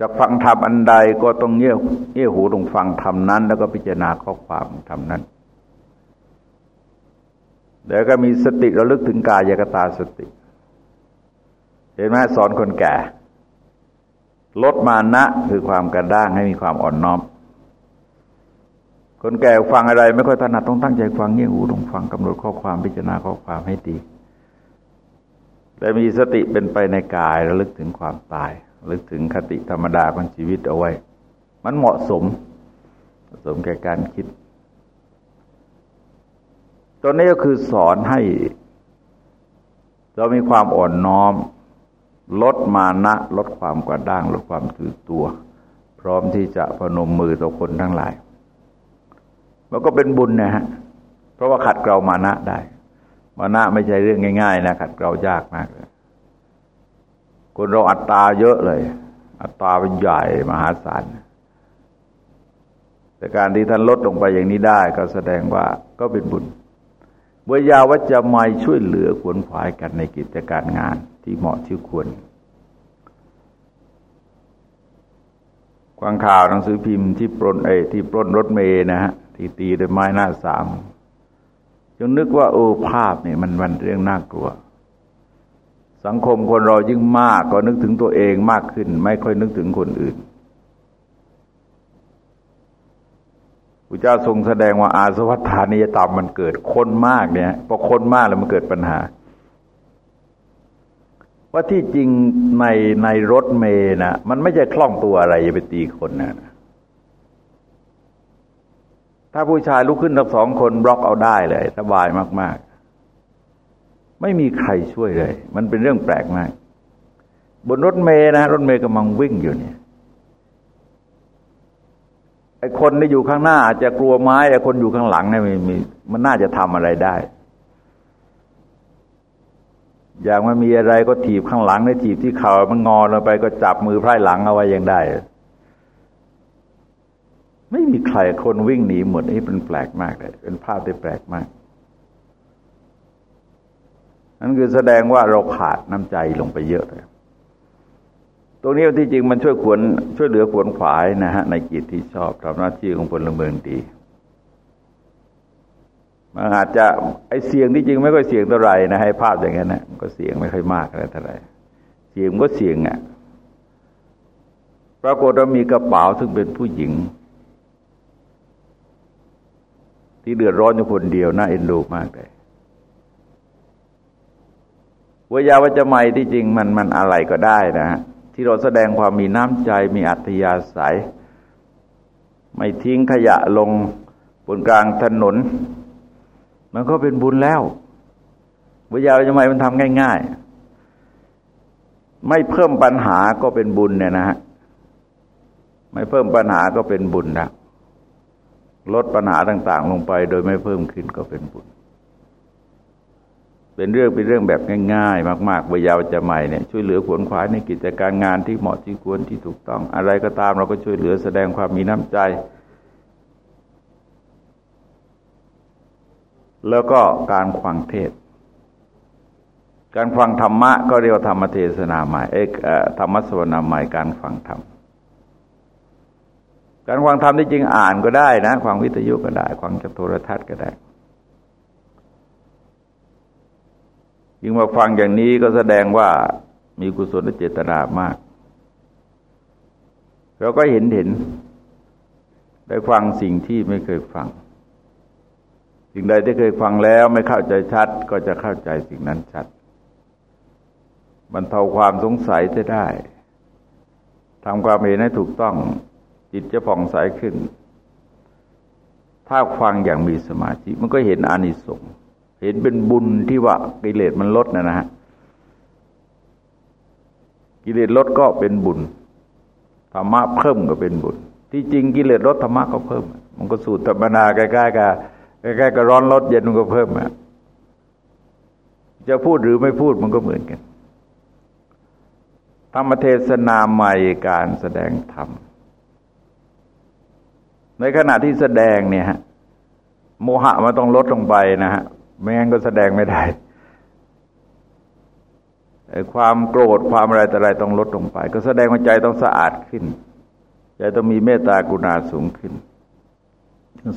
จะฟังธรรมอันใดก็ต้องเงี่ยเงี่ยหูตรงฟังธรรมนั้น แล้วก็พิจารณาข้อความธรรมนั้นแล้วก็มีสติระลึกถึงกายกตาสติ เห็นไหมสอนคนแก่ ลดมานะคือความกระด้างให้มีความอ่อนน้อม คนแก่ฟังอะไรไม่ค่อยถนัดต้องตั้งใจฟังเงี่ยหูตรงฟังกำหนดข้อความพิจารณาข้อความให้ดีแต่มีสติเป็นไปในกายระลึกถึงความตายลึกถึงคติธรรมดาของชีวิตเอาไว้ มันเหมาะสมเหมาะสมแก่การคิดตัวนี้ก็คือสอนให้ เรามีความอ่อนน้อม ลดมานะลดความกระด้าง ลดความถือตัว พร้อมที่จะพนมมือต่อคนทั้งหลาย มันก็เป็นบุญนะฮะเพราะว่าขัดเกลามานะได้ มานะไม่ใช่เรื่องง่าย ๆ นะขัดเกลายากมากเลยคนเราอัตตาเยอะเลย อัตตาเป็นใหญ่มหาศาลแต่การที่ท่านลดลงไปอย่างนี้ได้ก็แสดงว่าก็เป็นบุญเวยาวัจจะไม่ช่วยเหลือขวนขวายกันในกิจการงาน ที่เหมาะที่ควรควางข่าวหนังสือพิมพ์ที่ปล้นไอ้ที่ปล้นรถเมย์นะฮะที่ตีด้วยไม้หน้าสามจงนึกว่าโอ้ภาพเนี่มันมันเรื่องน่ากลัว สังคมคนเรายิ่งมากก็นึกถึงตัวเองมากขึ้น ไม่ค่อยนึกถึงคนอื่นพระเจ้าทรงแสดงว่าอาสวัฏฐานิยตามมันเกิดคนมากเนี่ยพอคนมากแล้วมันเกิดปัญหา ว่าที่จริงในในรถเมย์นะมันไม่ใช่คล่องตัวอะไรจะไปตีคนนะถ้าผู้ชายลุกขึ้นทั้งสองคนบล็อกเอาได้เลยสบายมาก ๆ ไม่มีใครช่วยเลย มันเป็นเรื่องแปลกมาก บนรถเมย์นะรถเมย์กำลังวิ่งอยู่เนี่ยไอ้คนที่อยู่ข้างหน้าอาจจะกลัวไม้ไอ้คนอยู่ข้างหลังเนี่ยมันน่าจะทำอะไรได้ อย่างมันมีอะไรก็ถีบข้างหลังได้ถีบที่เข่ามันงอลงไปก็จับมือไพร่หลังเอาไว้ยังได้ ไม่มีใครคนวิ่งหนีหมดนี่เป็นแปลกมากเลย เป็นภาพที่แปลกมากนั่นคือแสดงว่าเราขาดน้ำใจลงไปเยอะเลยตรงนี้ที่จริงมันช่วยขวนช่วยเหลือขวนขวายนะฮะในกิจที่ชอบทำหน้าที่ของพลเมืองดี มันอาจจะไอเสียงที่จริงไม่ค่อยเสียงเท่าไหร่นะให้ภาพอย่างนี้นะก็เสียงไม่ค่อยมากอะไรเท่าไหร่เสียงก็เสียงอะปรากฏว่ามีกระเป๋าซึ่งเป็นผู้หญิง ที่เดือดร้อนอยู่คนเดียวน่าเอ็นดูมากเลยวยาวัจไม่ที่จริงมันมันอะไรก็ได้นะฮะที่เราแสดงความมีน้ำใจมีอัธยาศัย ไม่ทิ้งขยะลงบนกลางถนน มันก็เป็นบุญแล้ววิยาวัจไม่มันทำง่าย ๆ ไม่เพิ่มปัญหาก็เป็นบุญเนี่ยนะฮะไม่เพิ่มปัญหาก็เป็นบุญนะลดปัญหาต่าง ๆ ลงไป โดยไม่เพิ่มขึ้นก็เป็นบุญ เป็นเรื่องเป็นเรื่องแบบง่าย ๆ มากๆวัยาวจะใหม่เนี่ยช่วยเหลือขวนขวายในกิจการงานที่เหมาะที่ควรที่ถูกต้อง อะไรก็ตามเราก็ช่วยเหลือแสดงความมีน้ำใจ แล้วก็การฟังเทศ การฟังธรรมะก็เรียกว่าธรรมเทศนาใหม่เอกธรรมสวนาใหม่การฟังธรรมการฟังธรรมที่จริงอ่านก็ได้นะฟังวิทยุก็ได้ฟังจากโทรทัศน์ก็ได้ยิ่งมาฟังอย่างนี้ก็แสดงว่ามีกุศลเจตนามาก เราก็เห็นเห็น ได้ฟังสิ่งที่ไม่เคยฟัง สิ่งใดที่เคยฟังแล้วไม่เข้าใจชัด ก็จะเข้าใจสิ่งนั้นชัดบรรเทาความสงสัยจะได้ทำความเห็นให้ถูกต้องจิตจะผ่องใสขึ้น ถ้าฟังอย่างมีสมาธิมันก็เห็นอานิสงส์เห็นเป็นบุญที่ว่ากิเลสมันลดนะนะฮะกิเลสลดก็เป็นบุญธรรมะเพิ่มก็เป็นบุญ ที่จริงกิเลสลดธรรมะก็เพิ่ม มันก็สูตรธรรมนาใกล้ๆกับ ใกล้ๆกับร้อนลดเย็นมันก็เพิ่มอะจะพูดหรือไม่พูดมันก็เหมือนกัน ธรรมเทศนาใหม่การแสดงธรรม ในขณะที่แสดงเนี่ยฮะโมหะมันต้องลดลงไปนะฮะไม่งั้นก็แสดงไม่ได้ความโกรธความอะไรแต่อะไรต้องลดลงไป ก็แสดงว่าใจต้องสะอาดขึ้น ใจต้องมีเมตตากรุณาสูงขึ้น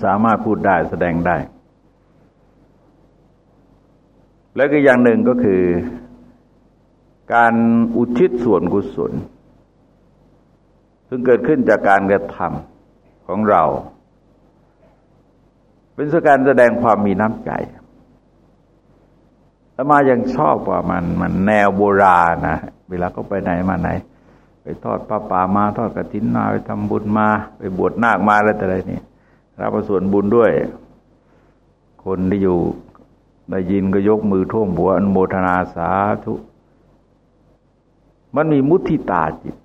สามารถพูดได้แสดงได้ แล้วก็อย่างหนึ่งก็คือ การอุทิศส่วนกุศล ซึ่งเกิดขึ้นจากการกระทำของเรา เป็นสการแสดงความมีน้ำใจแล้วมายังชอบว่ามันมันแนวโบราณนะเวลาก็ไปไหนมาไหน ไปทอดป้าป่ามา ทอดกระถินมา ไปทำบุญมา ไปบวชนาคมาอะไรแต่อะไรนี่ รับส่วนบุญด้วย คนที่อยู่ได้ยินก็ยกมือท่วมหัวอนุโมทนาสาธุ มันมีมุทิตาจิต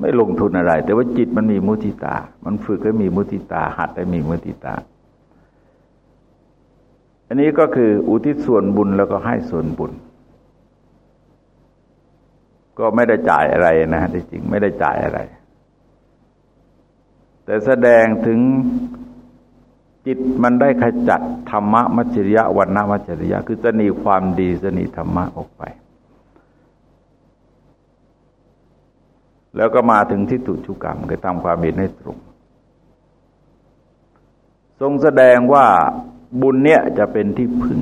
ไม่ลงทุนอะไร แต่ว่าจิตมันมีมุติตา มันฝึกให้มีมุติตา หัดให้มีมุติตา อันนี้ก็คืออุทิศส่วนบุญแล้วก็ให้ส่วนบุญ ก็ไม่ได้จ่ายอะไรนะที่จริงไม่ได้จ่ายอะไร แต่แสดงถึงจิตมันได้ขจัดธรรมะมัจจริยะวันนามัจจริยะ คือจะหนีความดีจะหนีธรรมะออกไป แล้วก็มาถึงที่ตุชุกรรมคือทำความเห็นให้ตรง ทรงแสดงว่าบุญเนี่ยจะเป็นที่พึ่ง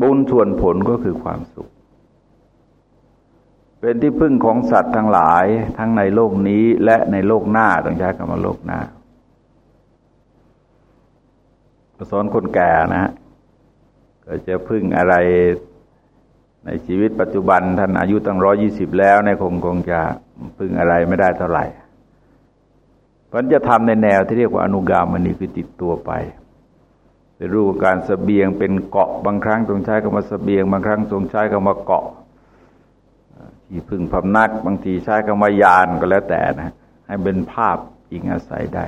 บุญส่วนผลก็คือความสุข เป็นที่พึ่งของสัตว์ทั้งหลายทั้งในโลกนี้และในโลกหน้าต้องใช้คำว่าโลกหน้าสอนคนแก่นะฮะก็จะพึ่งอะไรในชีวิตปัจจุบันท่านอายุตั้งร้อยี่สิบแล้วในคงคงจะพึ่งอะไรไม่ได้เท่าไหร่เพราะจะทำในแนวที่เรียกว่าอนุกรรมมันนี่คือติดตัวไปเป็นรูปการสเสบียงเป็นเกาะบางครั้งตรงใช้คำว่าสเสบียง บางครั้งทรงใช้คำว่าเกาะ ที่พึ่งพำนัก บางทีใช้คำว่ายานก็แล้วแต่นะ ให้เป็นภาพอิงอาศัยได้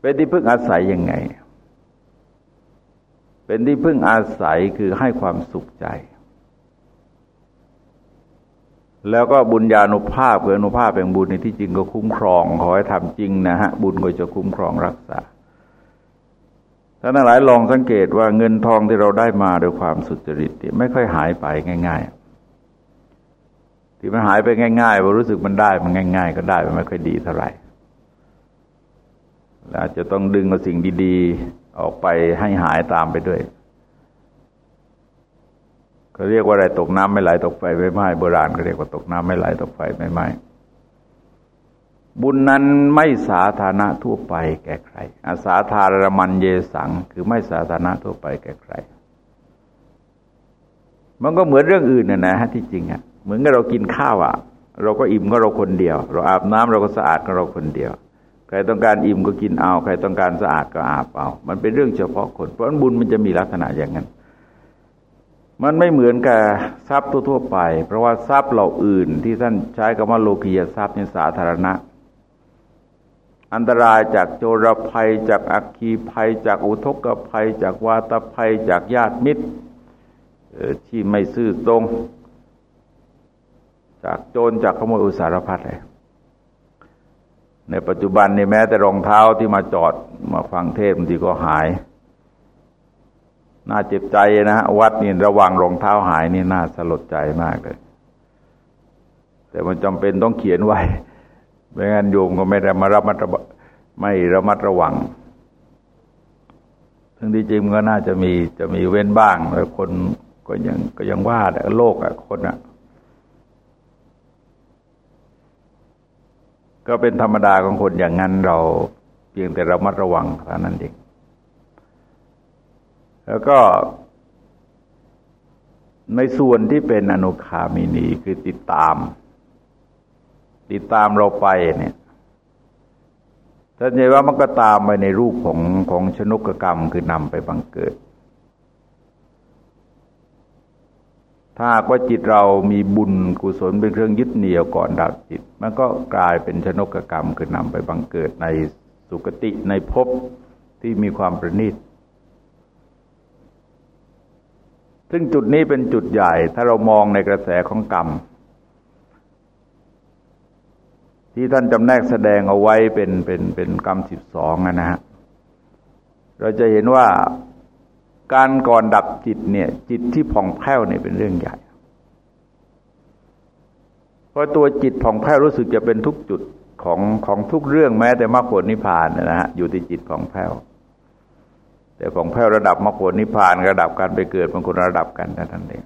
เป็นที่พึ่งอาศัยยังไง เป็นที่พึ่งอาศัยคือให้ความสุขใจ แล้วก็บุญญาณุภาพเกิอนุภาพแห่งบุญในที่จริงก็คุ้มครอง ขอให้ทำจริงนะฮะ บุญก็จะคุ้มครองรักษาท่านหลายลองสังเกตว่าเงินทองที่เราได้มาโดยความสุจริตไม่ค่อยหายไปง่าย ๆ ที่มันหายไปง่ายๆว่ารู้สึกมันได้มันง่าย ๆ ก็ได้มันไม่ค่อยดีเท่าไหร่แล้วจะต้องดึงเอาสิ่งดีๆ ออกไปให้หายตามไปด้วยเขาเรียกว่าอะไรตกน้ำไม่ไหลตกไฟไม่ไหม้โบราณก็เรียกว่าตกน้ำไม่ไหลตกไฟไม่ไหม้บุญนั้นไม่สาธารณะทั่วไปแก่ใคร อาสาธารมันเยสัง คือไม่สาธารณะทั่วไปแก่ใคร มันก็เหมือนเรื่องอื่นนะนะฮะที่จริงอะ เหมือนกับเรากินข้าวอะ เราก็อิ่มก็เราคนเดียว เราอาบน้ำเราก็สะอาดก็เราคนเดียว ใครต้องการอิ่มก็กินเอา ใครต้องการสะอาดก็อาบเอา มันเป็นเรื่องเฉพาะคน เพราะบุญมันจะมีลักษณะอย่างนั้น มันไม่เหมือนกับทรัพย์ทั่วๆไป เพราะว่าทรัพย์เหล่าอื่น ที่ท่านใช้คำว่าโลกียทรัพย์ในสาธารณะอันตรายจากโจรภัยจากอัคคีภัย จากอุทกภัย จากวาตภัย จากญาติมิตรที่ไม่ซื่อตรง จากโจรจากขโมยอุสารพัดเลยในปัจจุบันนี่แม้แต่รองเท้าที่มาจอดมาฟังเทศบางทีก็หาย น่าเจ็บใจนะฮะวัดนี่ระวังรองเท้าหายนี่น่าสลดใจมากเลย แต่มันจำเป็นต้องเขียนไว้ไม่งั้นโยมก็ไม่ได้มาระมัดระไม่ระมัดระวังทั้งที่จริงก็น่าจะมีจะมีเว้นบ้างแล้วคนก็ยังก็ยังว่าโลกอะคนอะ ก็เป็นธรรมดาของคนอย่างนั้นเราเพียงแต่เรามัดระวังเท่านั้นเอง แล้วก็ ในส่วนที่เป็นอนุคามินีคือติดตาม ติดตามเราไปเนี่ยท่านใหญ่ว่ามันก็ตามไปในรูปของของชนกกรรมคือนำไปบังเกิด ถ้าว่าจิตเรามีบุญกุศลเป็นเครื่องยึดเหนี่ยวก่อนดับจิต มันก็กลายเป็นชนกกรรมคือนำไปบังเกิดในสุคติในภพที่มีความประณีตซึ่งจุดนี้เป็นจุดใหญ่ ถ้าเรามองในกระแสของกรรม ที่ท่านจำแนกแสดงเอาไว้เป็นเป็นเป็นกรรมสิบสองนะฮะเราจะเห็นว่า การก่อนดับจิตเนี่ย จิตที่ผ่องแผ้วเนี่ยเป็นเรื่องใหญ่ เพราะตัวจิตผ่องแผ้วรู้สึกจะเป็นทุกจุดของของทุกเรื่องแม้แต่มรรคผลนิพพานนะฮะอยู่ที่จิตผ่องแผ้วแต่ผ่องแผ้วระดับมรรคผลนิพพานระดับการไปเกิดบางคนระดับกันนั่นเอง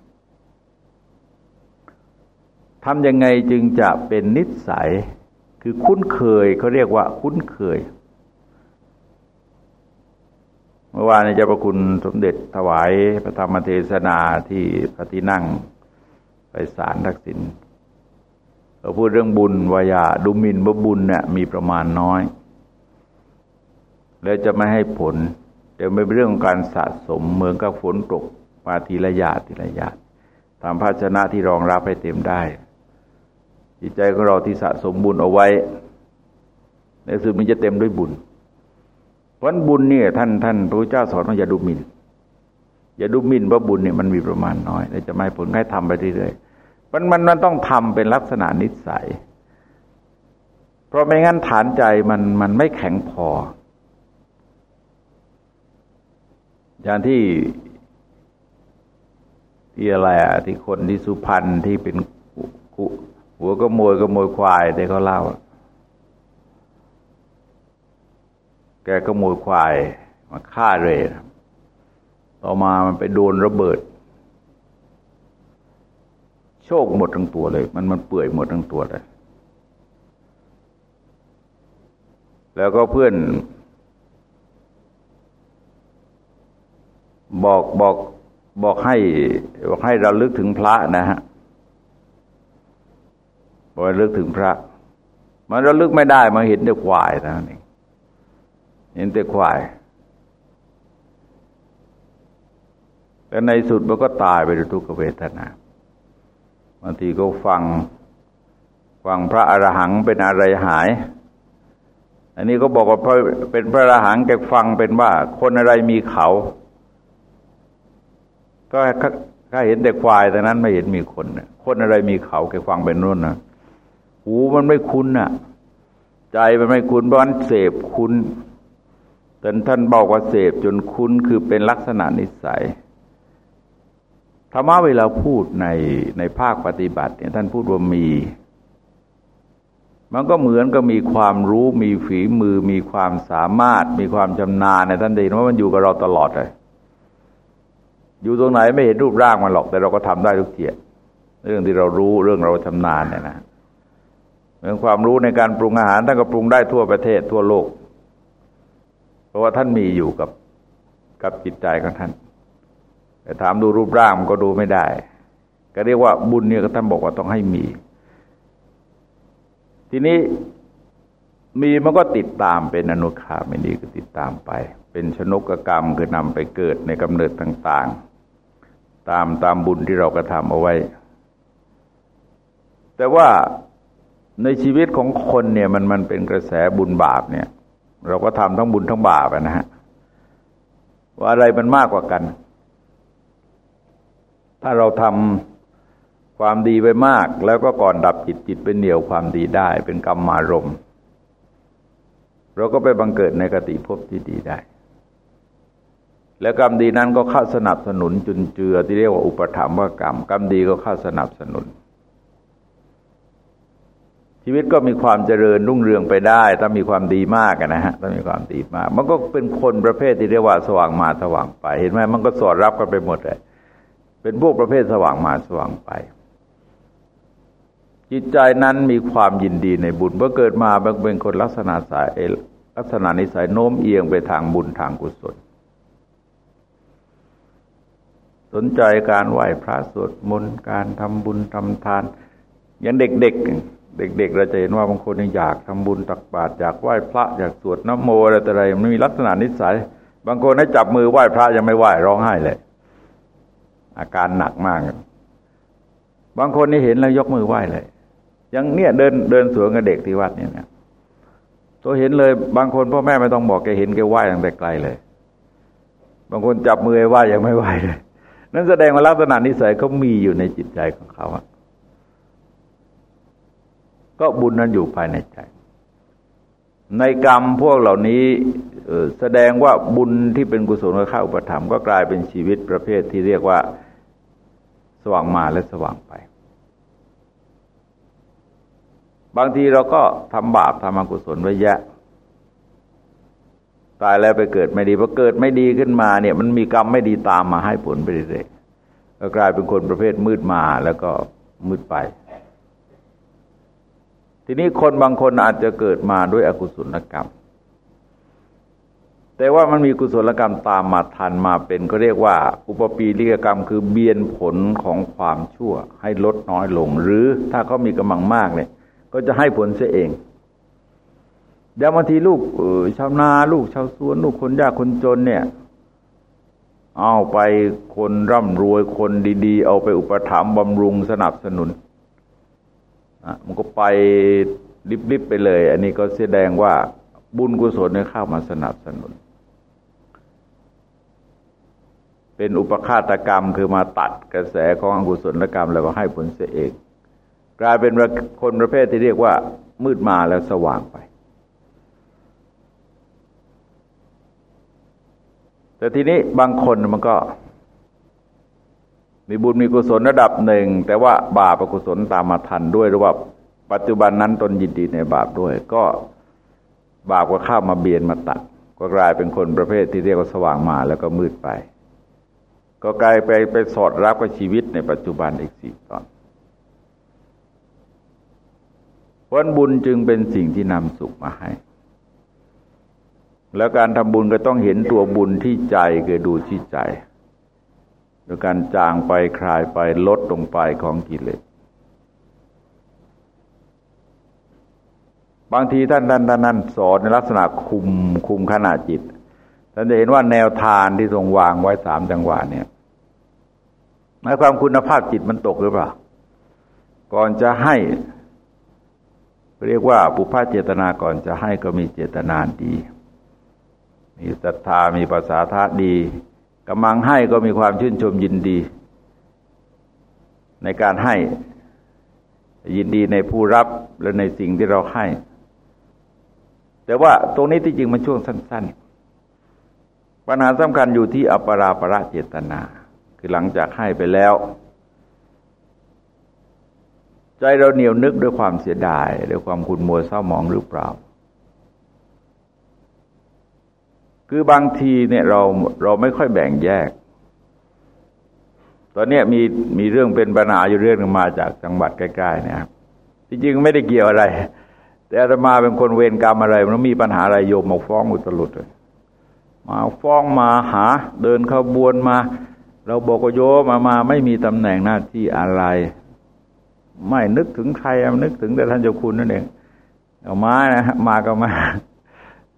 ทำยังไงจึงจะเป็นนิสัย คือคุ้นเคยเขาเรียกว่าคุ้นเคย เมื่อวานนี้เจ้าประคุณสมเด็จถวายพระธรรมเทศนาที่พระที่นั่งไปศาลทักษิณเราพูดเรื่องบุญวายาดูมินว่าบุญเนี่ยมีประมาณน้อย แล้วจะไม่ให้ผลแต่เป็นเรื่องของการสะสมเหมือนกับฝนตกมาทีละหยาดทีละหยาดตามภาชนะที่รองรับให้เต็มได้ จิตใจของเราที่สะสมบุญเอาไว้ในสุดมันจะเต็มด้วยบุญ วันบุญเนี่ยท่านท่านพระเจ้าสอนว่าอย่าดูหมิน่นอย่าดูหมิ่นว่าบุญเนี่ยมันมีประมาณน้อยแลจะไม่ผลให้ทำไปเรื่อยๆมันมันมันต้องทำเป็นลักษณะนิสัย เพราะไม่งั้นฐานใจมันมันไม่แข็งพอ อย่างที่ที่อะไรอะที่คนที่สุพรรณที่เป็นหัวก็โมยก็โมยควายแต่เขาเล่า แกขโมยควายมาฆ่าเรยต่อมามันไปโดนระเบิด โชคหมดทั้งตัวเลย มันมันเปื่อยหมดทั้งตัวเลย แล้วก็เพื่อน บอกบอกบอกให้บอกให้เราลึกถึงพระนะฮะบอกให้ลึกถึงพระ มันเราลึกไม่ได้มาเห็นแต่ควายนะนี่ เห็นแต่ควาย แล้วในสุดมันก็ตายไปด้วยทุกขเวทนาบางทีก็ฟังฟังพระอรหังเป็นอะไรหาย อันนี้ก็บอกว่าเป็นพระอรหังแกฟังเป็นว่า คนอะไรมีเขา ก็ถ้าเห็นแต่ควายแต่นั้นไม่เห็นมีคนคนอะไรมีเขาแกฟังเป็นนู่นนะหูมันไม่คุ้นน่ะ ใจมันไม่คุ้นเพราะมันเสพคุ้น แต่ท่านบอกว่าเสพจนคุ้นคือเป็นลักษณะนิสัยธรรมะเวลาพูดในในภาคปฏิบัติเนี่ยท่านพูดว่ามี มันก็เหมือนกับมีความรู้มีฝีมือ มีความสามารถ มีความชำนาญในท่านเองว่ามันอยู่กับเราตลอดเลยอยู่ตรงไหนไม่เห็นรูปร่างมันหรอก แต่เราก็ทำได้ทุกเทียเรื่องที่เรารู้เรื่องเราชำนาญเนี่ยนะเรื่องความรู้ในการปรุงอาหารท่านก็ปรุงได้ทั่วประเทศทั่วโลก เพราะว่าท่านมีอยู่กับกับจิตใจของท่าน แต่ถามดูรูปร่างก็ดูไม่ได้ ก็เรียกว่าบุญเนี่ยท่านบอกว่าต้องให้มี ทีนี้มีมันก็ติดตามเป็นอนุขาไม่ดีก็ติดตามไป เป็นชนกกรรมคือนำไปเกิดในกำเนิดต่าง ๆ ตามตามบุญที่เรากระทำเอาไว้ แต่ว่าในชีวิตของคนเนี่ยมันมันเป็นกระแสบุญบาปเนี่ย เราก็ทำทั้งบุญทั้งบาปนะฮะว่าอะไรมันมากกว่ากัน ถ้าเราทำความดีไปมาก แล้วก็ก่อนดับจิตจิตเป็นเหนี่ยวความดีได้ เป็นกรรมมารมเราก็ไปบังเกิดในกติภพที่ดีได้ แล้วกรรมดีนั้นก็เข้าสนับสนุนจุนเจือที่เรียกว่าอุปถัมภ์กรรม กรรมดีก็เข้าสนับสนุน ชีวิตก็มีความเจริญรุ่งเรืองไปได้ถ้ามีความดีมากนะฮะถ้ามีความดีมาก มันก็เป็นคนประเภทที่เรียกว่าสว่างมาสว่างไป เห็นไหมมันก็สอดรับกันไปหมดเลยเป็นพวกประเภทสว่างมาสว่างไป จิตใจนั้นมีความยินดีในบุญเมื่อเกิดมาเป็นคนลักษณะสายลักษณะนิสัยโน้มเอียงไปทางบุญทางกุศล สนใจการไหว้พระสวดมนต์การทำบุญทำทาน อย่างเด็กๆ เด็กๆ เราจะเห็นว่าบางคนอยากทำบุญตักบาตรอยากไหว้พระอยากสวดน้ำโมอะไรแต่อะไรมันมีลักษณะนิสัย บางคนให้จับมือไหว้พระยังไม่ไหว้ร้องไห้เลย อาการหนักมาก บางคนนี่เห็นแล้วยกมือไหว้เลยยังเนี่ยเดินเดินสวนกับเด็กที่วัดเนี่ยนะตัวเห็นเลย บางคนพ่อแม่ไม่ต้องบอกแกเห็นแกไหว้ตั้งแต่ไกลเลย บางคนจับมือไหว้ยังไม่ไหว้เลยนั่นแสดงว่าลักษณะนิสัยเขามีอยู่ในจิตใจของเขาอะ ก็บุญนั้นอยู่ภายในใจ ในกรรมพวกเหล่านี้แสดงว่าบุญที่เป็นกุศลเข้าอุปถัมภ์ก็กลายเป็นชีวิตประเภทที่เรียกว่าสว่างมาและสว่างไป บางทีเราก็ทำบาปทำอกุศลไว้แยะตายแล้วไปเกิดไม่ดีพอเกิดไม่ดีขึ้นมาเนี่ย มันมีกรรมไม่ดีตามมาให้ผลไปเรื่อยๆก็กลายเป็นคนประเภทมืดมาแล้วก็มืดไป ทีนี้คนบางคนอาจจะเกิดมาด้วยอกุศลกรรม แต่ว่ามันมีกุศลกรรมตามมาทันมาเป็นก็เรียกว่า อุปปีลิกกรรมคือเบียนผลของความชั่ว ให้ลดน้อยลง หรือถ้าเขามีกำลังมากเนี่ย ก็จะให้ผลเสียเองเดี๋ยวบางทีลูกชาวนาลูกชาวสวน ลูกคนยากคนจนเนี่ย เอาไปคนร่ำรวยคนดี ๆ เอาไปอุปถัมภ์บำรุงสนับสนุน มันก็ไปริบๆไปเลย อันนี้ก็แสดงว่าบุญกุศลเนี่ยเข้ามาสนับสนุน เป็นอุปฆาตกรรมคือมาตัดกระแสของอกุศลกรรม แล้วก็ให้ผลเสียเอง กลายเป็นคนประเภทที่เรียกว่า มืดมาแล้วสว่างไป แต่ทีนี้บางคนมันก็ มีบุญมีกุศลระดับหนึ่ง แต่ว่าบาปกุศลตามมาทันด้วยหรือว่าปัจจุบันนั้นตนยินดีในบาปด้วย ก็บาปก็เข้ามาเบียนมาตัดก็กลายเป็นคนประเภทที่เรียกว่าสว่างมาแล้วก็มืดไป ก็กลายไปไปสอดรับกับชีวิตในปัจจุบันอีกสี่ตอนผลบุญจึงเป็นสิ่งที่นำสุขมาให้ แล้วการทำบุญก็ต้องเห็นตัวบุญที่ใจคือดูที่ใจ ดยการจางไปคลายไปลดลงไปของกิเลส บางทีท่านท่านท่านนั้นสอนในลักษณะคุมคุมขนาดจิต ท่านจะเห็นว่าแนวทานที่ทรงวางไว้สามจังหวะเนี่ยหมายความคุณภาพจิตมันตกหรือเปล่า ก่อนจะให้ เรียกว่าปุพพะเจตนาก่อนจะให้ก็มีเจตนาดี มีศรัทธามีภาษาทาดี กำลังให้ก็มีความชื่นชมยินดี ในการให้ ยินดีในผู้รับและในสิ่งที่เราให้ แต่ว่าตรงนี้ที่จริงมันช่วงสั้น ๆ ปัญหาสำคัญอยู่ที่อปราประเจตนา คือหลังจากให้ไปแล้ว ใจเราเหนียวนึกด้วยความเสียดายด้วยความขุ่นมัวเศร้าหมองหรือเปล่า คือบางทีเนี่ยเราเราไม่ค่อยแบ่งแยก ตอนนี้มีมีเรื่องเป็นปัญหาอยู่เรื่องนึงมาจากจังหวัดใกล้ๆเนี่ยจริงๆไม่ได้เกี่ยวอะไร แต่อาตมาเป็นคนเวรกรรมอะไร มันมีปัญหาอะไรโยมมาฟ้องอุตลุดเลยมาฟ้องมาหา เดินขบวนมา เราบอกโยมามา ไม่มีตำแหน่งหน้าที่อะไร ไม่นึกถึงใครนึกถึงแต่ท่านเจ้าคุณนั่นเองเอามานะมาก็มา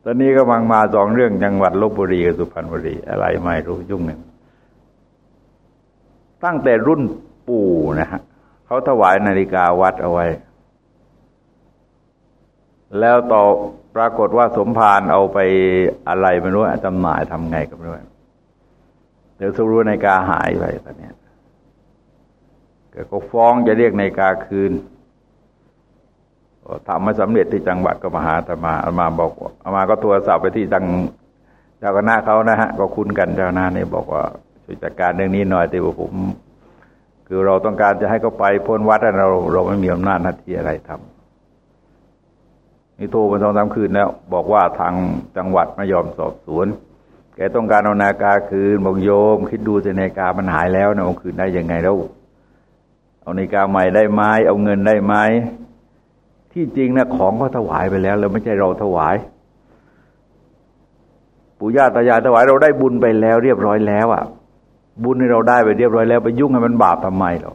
ตอนนี้ก็มังมาสองเรื่องจังหวัดลบบุรีกับสุพรรณบุรี อะไรไม่รู้ยุ่งหนึ่งตั้งแต่รุ่นปู่นะฮะเขาถวายนาฬิกาวัดเอาไว้ แล้วต่อปรากฏว่าสมภารเอาไปอะไรไม่รู้จำหน่ายทำไงก็ไม่รู้เดี๋ยวสรู้ในกาหายไปตอนนี้ก็ฟ้องจะเรียกในกาคืน ทำมาสำเร็จที่จังหวัดก็มาหาธรรมาอามาบอกอามาก็โทรศัพท์ไปที่จังเจ้าคณะเขานะฮะ ก็คุ้นกันเจ้าหน้านี่บอกว่าช่วยจัดการเรื่องนี้หน่อยแต่ว่าผม คือเราต้องการจะให้เขาไปพ้นวัดเราเราไม่มีอำนาจหน้าที่อะไรทำนี่โทรมาสองสามคืนแล้ว บอกว่าทางจังหวัดไม่ยอมสอบสวน แกต้องการเอานาคาคืนบอกโยม คิดดูสินาคามันหายแล้วนะเอาคืนได้ยังไงแล้วเอานาคาใหม่ได้ไหมเอาเงินได้ไหม ที่จริงนะของก็ถวายไปแล้วแล้วไม่ใช่เราถวาย ปู่ย่าตายายถวายเราได้บุญไปแล้ว เรียบร้อยแล้วอะ บุญที่เราได้ไปเรียบร้อยแล้ว ไปยุ่งให้มันบาปทำไมหรอ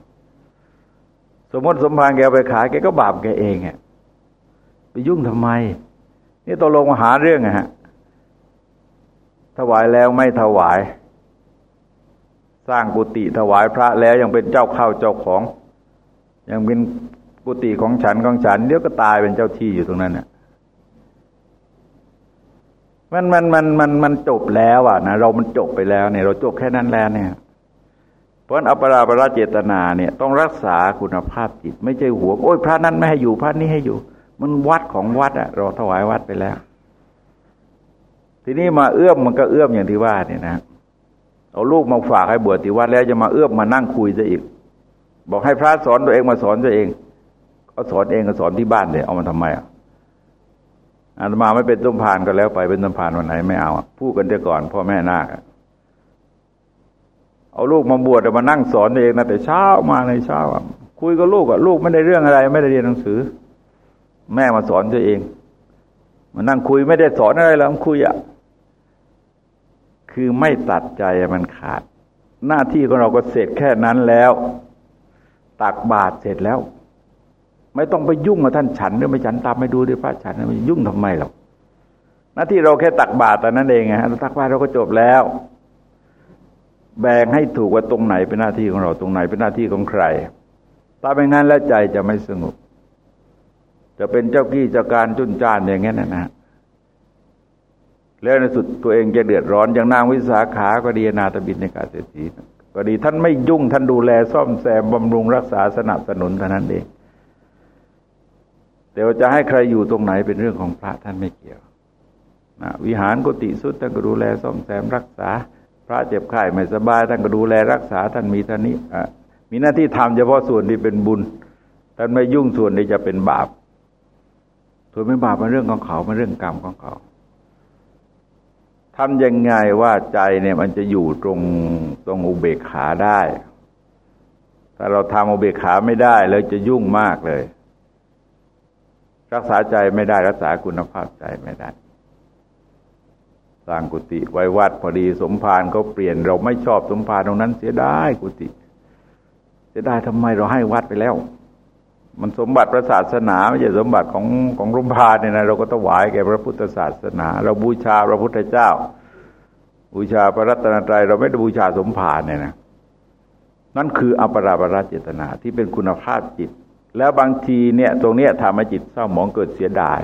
สมมติสมภารแกไปขายแกก็บาปแกเองอะไปยุ่งทำไม นี่ตกลงมาหาเรื่องอะฮะถวายแล้วไม่ถวาย สร้างกุฏิถวายพระแล้วยังเป็นเจ้าข้าวเจ้าของ ยังเป็น กุฏิของฉันของฉันเดี๋ยวก็ตายเป็นเจ้าที่อยู่ตรงนั้นเนี่ยมันมันมันมันมันจบแล้วอะนะเรามันจบไปแล้วเนี่ย เราจบแค่นั้นแล้วเนี่ยเพราะอัปราปราเจตนาเนี่ย ต้องรักษาคุณภาพจิต ไม่ใช่หัวโอ้ยพระนั้นไม่ให้อยู่พระนี้ให้อยู่ มันวัดของวัดอะ เราถวายวัดไปแล้ว ทีนี้มาเอื้อมมันก็เอื้อมอย่างที่ว่าเนี่ยนะเอาลูกมาฝากให้บวชที่วัดแล้วจะมาเอื้อมมานั่งคุยซะอีก บอกให้พระสอนตัวเองมาสอนตัวเอง ก็สอนเองก็สอนที่บ้านเลยเอามาทำไมอะอาตมาไม่เป็นต้มพานก็แล้วไปเป็นต้มพานวันไหนไม่เอาพูดกันเดี๋ยวก่อนพ่อแม่นาคเอาลูกมาบวชมานั่งสอนเองนะแต่เช้ามาในเช้าคุยกับลูกอะลูกไม่ได้เรื่องอะไร ไม่ได้เรียนหนังสือ แม่มาสอนตัวเองมานั่งคุยไม่ได้สอนอะไรแล้วคุยอะคือไม่ตัดใจมันขาด หน้าที่ของเราก็เสร็จแค่นั้นแล้ว ตักบาตรเสร็จแล้ว ไม่ต้องไปยุ่งกับท่านฉันหรือไม่ฉันตามไปดูด้วยพระฉันไม่ยุ่งทำไมหรอกหน้าที่เราแค่ตักบาตรแต่นั้นเองไงเราตักบาตรเราก็จบแล้ว แบ่งให้ถูกว่าตรงไหนเป็นหน้าที่ของเราตรงไหนเป็นหน้าที่ของใครตามไปงั้นแล้วใจจะไม่สงบจะเป็นเจ้ากี้เจ้าการจุนจ้านอย่างนี้นะนะแล้วในสุดตัวเองจะเดือดร้อนอย่างนางวิสาขาก็ดีนาตบินในกาเศรษฐีก็ดีท่านไม่ยุ่งท่านดูแลซ่อมแซมบำรุงรักษาสนับสนุนเท่านั้นเอง แต่ว่าจะให้ใครอยู่ตรงไหนเป็นเรื่องของพระท่านไม่เกี่ยวนะวิหารกุฏิสุดท่านก็ดูแลซ่อมแซมรักษา พระเจ็บไข้ไม่สบายท่านก็ดูแลรักษาท่านมีท่านนี้มีหน้าที่ทำเฉพาะส่วนที่เป็นบุญท่านไม่ยุ่งส่วนที่จะเป็นบาปส่วนไม่บาปเป็นเรื่องของเขาเป็นเรื่องกรรมของเขาทำยังไงว่าใจเนี่ยมันจะอยู่ตรงตรงอุเบกขาได้ ถ้าเราทำอุเบกขาไม่ได้ แล้วจะยุ่งมากเลย รักษาใจไม่ได้รักษาคุณภาพใจไม่ได้ สร้างกุฏิไว้วัดพอดีสมภารเขาเปลี่ยนเราไม่ชอบสมภารตรงนั้นเสียดายกุฏิเสียดายทำไมเราให้วัดไปแล้ว มันสมบัติพระศาสนาไม่ใช่สมบัติของของรุมพาเนี่ยนะเราก็ต้องไหวแก่พระพุทธศาสนา เราบูชาพระพุทธเจ้า บูชาพระรัตนตรัยเราไม่ได้บูชาสมภารเนี่ยนะนั่นคืออปราราเจตนาที่เป็นคุณภาพจิต แล้วบางทีเนี่ยตรงเนี้ยทำให้จิตเศร้าหมองเกิดเสียดาย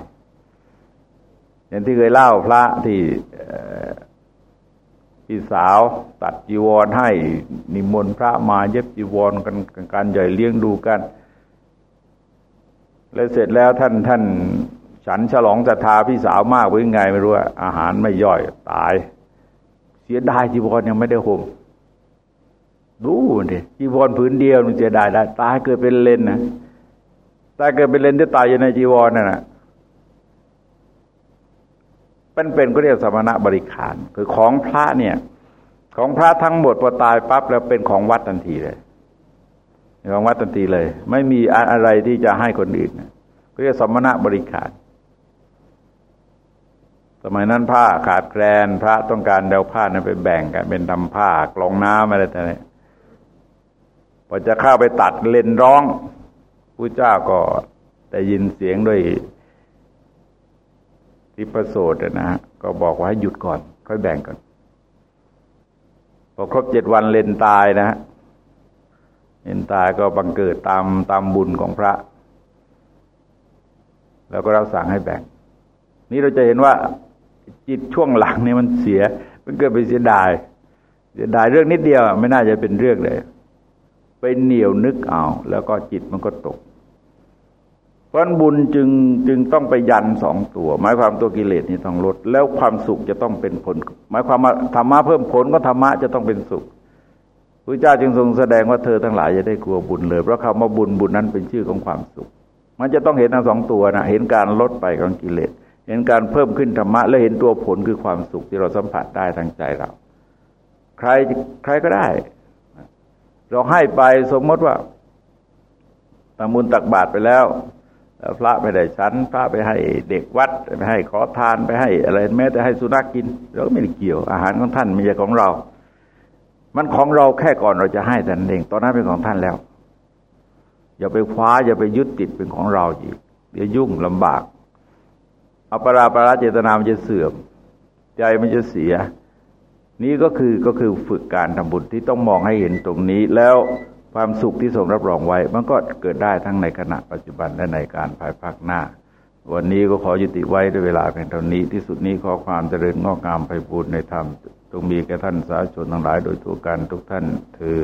อย่างที่เคยเล่าพระที่พี่สาวตัดจีวรให้นิมนต์พระมาเย็บจีวรกันการใหญ่เลี้ยงดูกัน แล้วเสร็จแล้วท่านท่านฉันฉลองศรัทธาพี่สาวมากเป็นไงไม่รู้อาหารไม่ย่อยตาย เสียดายจีวรยังไม่ได้ห่มดูดิจีวรผืนเดียวมันเสียดายได้ตายเกิดเป็นเลนนะ ตายเกิดเป็นเลนที่ตายอยู่ในจีวรนั่นแหะเป็นเป็นก็เรียกสมณะบริขาร คือของพระเนี่ย ของพระทั้งหมดพอตายปั๊บแล้วเป็นของวัดทันทีเลยของวัดทันทีเลย ไม่มีอะไรที่จะให้คนอื่นก็เรียกสมณะบริขารสมัยนั้นผ้าขาดแคลนพระต้องการเดาผ้านั้นไปแบ่งกันเป็นทำผ้ากลองน้ำอะไรต่างๆพอจะเข้าไปตัดเลนร้อง ผู้เจ้าก็ได้ยินเสียงด้วยทิพโสดนะฮะก็บอกว่าให้หยุดก่อน ค่อยแบ่งกันพอครบเจ็ดวันเลนตายนะฮะเลนตายก็บังเกิดตามตามบุญของพระ แล้วก็เราสั่งให้แบ่ง นี่เราจะเห็นว่าจิตช่วงหลังนี่มันเสีย มันเกิดไปเสียดายเสียดายเรื่องนิดเดียว ไม่น่าจะเป็นเรื่องเลย ไปเหนียวนึกเอา แล้วก็จิตมันก็ตก เพราะบุญจึงจึงต้องไปยันสองตัว หมายความตัวกิเลสนี่ต้องลด แล้วความสุขจะต้องเป็นผล หมายความว่าธรรมะเพิ่มผลก็ธรรมะจะต้องเป็นสุขพระเจ้าจึงทรงแสดงว่าเธอทั้งหลายจะได้กลัวบุญเลยเพราะคำว่าบุญบุญนั้นเป็นชื่อของความสุข มันจะต้องเห็นทั้งสองตัวนะเห็นการลดไปของกิเลสเห็นการเพิ่มขึ้นธรรมะ และเห็นตัวผลคือความสุขที่เราสัมผัสได้ทางใจเรา ใครใครก็ได้ เราให้ไปสมมติว่าตามุนตักบาตรไปแล้วพระไปได้ชั้นพระไปให้เด็กวัดไปให้ขอทานไปให้อะไรแม้แต่ให้สุนัขกกิน เราก็ไม่ได้เกี่ยวอาหารของท่านไม่ใช่ของเรา มันของเราแค่ก่อนเราจะให้แต่นั้นเองตอนนั้นเป็นของท่านแล้ว อย่าไปคว้าอย่าไปยึดติดเป็นของเราอีกเดี๋ยวยุ่งลำบากอัปราปราเจตนามันจะเสื่อม ใจมันจะเสีย นี่ก็คือก็คือฝึกการทำบุญที่ต้องมองให้เห็นตรงนี้ แล้วความสุขที่ทรงรับรองไว้ มันก็เกิดได้ทั้งในขณะปัจจุบันและในการภายภาคหน้า วันนี้ก็ขอยุติไว้ด้วยเวลาเพียงเท่านี้ ที่สุดนี้ขอความเจริญงอกงามไปบูรณนธรรมจงมีแก่ท่านสาธุชนทั้งหลายโดยทั่วกันทุกท่านถือ